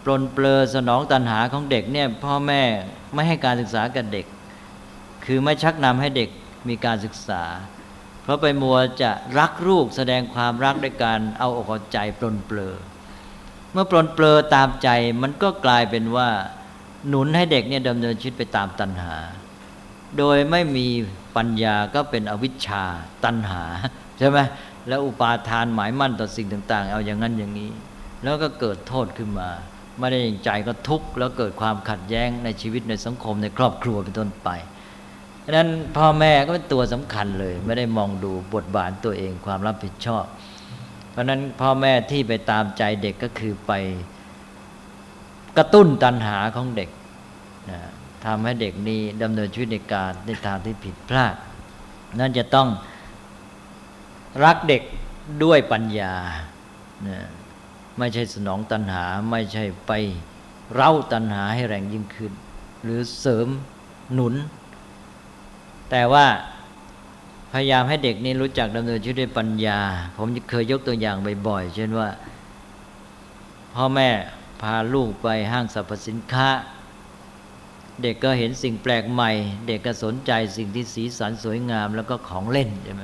ปลนเปลือสนองตันหาของเด็กเนี่ยพ่อแม่ไม่ให้การศึกษากับเด็ก คือไม่ชักนำให้เด็กมีการศึกษา เพราะไปมัวจะรักลูกแสดงความรักด้วยการเอาอกเอาใจปลนเปลือเมื่อปลนเปลือตามใจมันก็กลายเป็นว่า หนุนให้เด็กเนี่ยดำเนินชีวิตไปตามตัณหา โดยไม่มีปัญญาก็เป็นอวิชชาตัณหาใช่ไหมแล้วอุปาทานหมายมั่นต่อสิ่งต่าง ๆ เอาอย่างนั้นอย่างนี้ แล้วก็เกิดโทษขึ้นมา ไม่ได้อย่างใจก็ทุกข์แล้วเกิดความขัดแย้งในชีวิตในสังคมในครอบครัวเป็นต้นไปดังนั้นพ่อแม่ก็เป็นตัวสำคัญเลย ไม่ได้มองดูบทบาทตัวเองความรับผิดชอบ เพราะนั้นพ่อแม่ที่ไปตามใจเด็กก็คือไปกระตุ้นตัณหาของเด็ก นะทำให้เด็กนี้ดำเนินชีวิตในการในทางที่ผิดพลาด นั่นจะต้องรักเด็กด้วยปัญญานะไม่ใช่สนองตัณหา ไม่ใช่ไปเร้าตัณหาให้แรงยิ่งขึ้น หรือเสริมหนุน แต่ว่าพยายามให้เด็กนี้รู้จักดำเนินชีวิตด้วยปัญญา ผมเคยยกตัวอย่างบ่อยๆ เช่นว่า พ่อแม่พาลูกไปห้างสรรพสินค้า เด็กก็เห็นสิ่งแปลกใหม่ เด็กก็สนใจสิ่งที่สีสันสวยงามแล้วก็ของเล่นใช่ไหม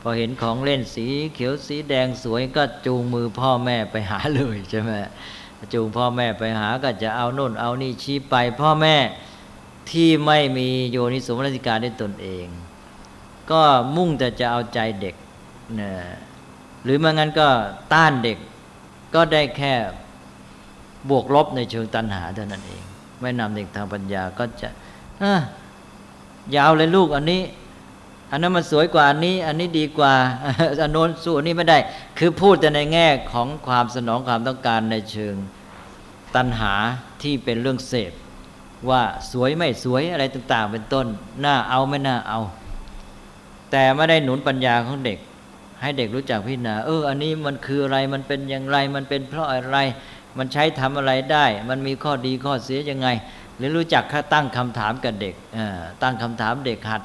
พอเห็นของเล่นสีเขียวสีแดงสวยก็จูงมือพ่อแม่ไปหาเลยใช่ไหมจูงพ่อแม่ไปหาก็จะเอาโน่นเอานี่ชี้ไป พ่อแม่ที่ไม่มีโยนิสมรสิการในตนเอง ก็มุ่งแต่จะเอาใจเด็กนะหรือไม่งั้นก็ต้านเด็กก็ได้แค่บวกลบในเชิงตัณหาเท่านั้นเอง ไม่นำเด็กทางปัญญาก็จะยาวเลยลูกอันนี้ อันนั้นมันสวยกว่าอันนี้ อันนี้ดีกว่าอันโน้นสู้อันนี้ไม่ได้ คือพูดแต่ในแง่ของความสนองความต้องการในเชิงตัณหาที่เป็นเรื่องเสพ ว่าสวยไม่สวยอะไรต่างๆ เป็นต้นน่าเอาไม่น่าเอา แต่ไม่ได้หนุนปัญญาของเด็ก ให้เด็กรู้จักพิจารณาเอออันนี้มันคืออะไรมันเป็นอย่างไรมันเป็นเพราะอะไร มันใช้ทำอะไรได้ มันมีข้อดีข้อเสียยังไง หรือรู้จักค่ตั้งคำถามกับเด็กตั้งคำถามเด็กหัด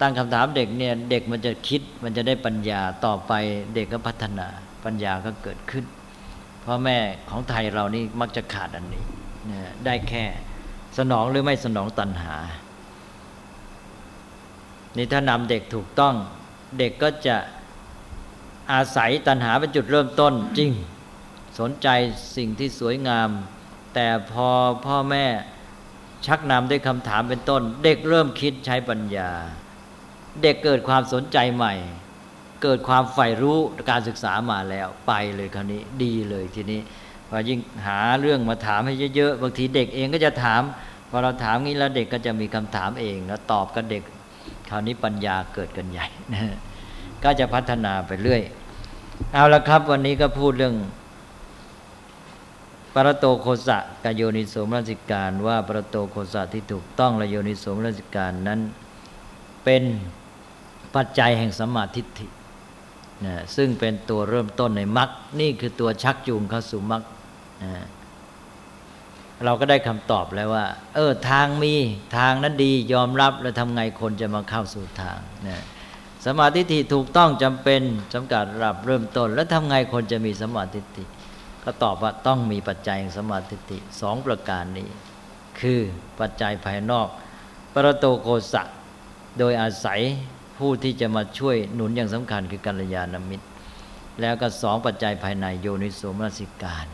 ตั้งคำถามเด็กเนี่ยเด็กมันจะคิดมันจะได้ปัญญาต่อไปเด็กก็พัฒนาปัญญาก็เกิดขึ้นพ่อแม่ของไทยเรานี่มักจะขาดอันนี้ได้แค่สนองหรือไม่สนองตัณหา นี่ถ้านำเด็กถูกต้อง เด็กก็จะอาศัยตัณหาเป็นจุดเริ่มต้นจริง สนใจสิ่งที่สวยงาม แต่พอพ่อแม่ชักนำด้วยคำถามเป็นต้น เด็กเริ่มคิดใช้ปัญญา เด็กเกิดความสนใจใหม่ เกิดความใฝ่รู้การศึกษามาแล้วไปเลยคราวนี้ดีเลยทีนี้พอยิ่งหาเรื่องมาถามให้เยอะๆบางทีเด็กเองก็จะถามพอเราถามงี้แล้วเด็กก็จะมีคำถามเองแล้วตอบกับเด็ก คราวนี้ปัญญาเกิดกันใหญ่นะก็จะพัฒนาไปเรื่อย เอาละครับ วันนี้ก็พูดเรื่อง ปรโตโคสะกโยนิโสมนสิการว่าปรโตโคสะที่ถูกต้องและโยนิโสมนสิการนั้นเป็นปัจจัยแห่งสมาทิฏฐินะซึ่งเป็นตัวเริ่มต้นในมรรคนี่คือตัวชักจูงเข้าสู่มรรคนะเราก็ได้คำตอบแล้วว่า เออทางมีทางนั้นดียอมรับแล้วทำไงคนจะมาเข้าสู่ทางนะสมาทิถูกต้องจำเป็นจำกัดระดับเริ่มต้น แล้วทำไงคนจะมีสมาทิฏฐิ ก็ตอบว่าต้องมีปัจจัยสมาธิิสองประการนี้ คือปัจจัยภายนอก ปรโตโกสะ โดยอาศัยผู้ที่จะมาช่วยหนุนอย่างสำคัญคือกัลยาณมิตร แล้วก็สองปัจจัยภายในโยนิโสมนสิการ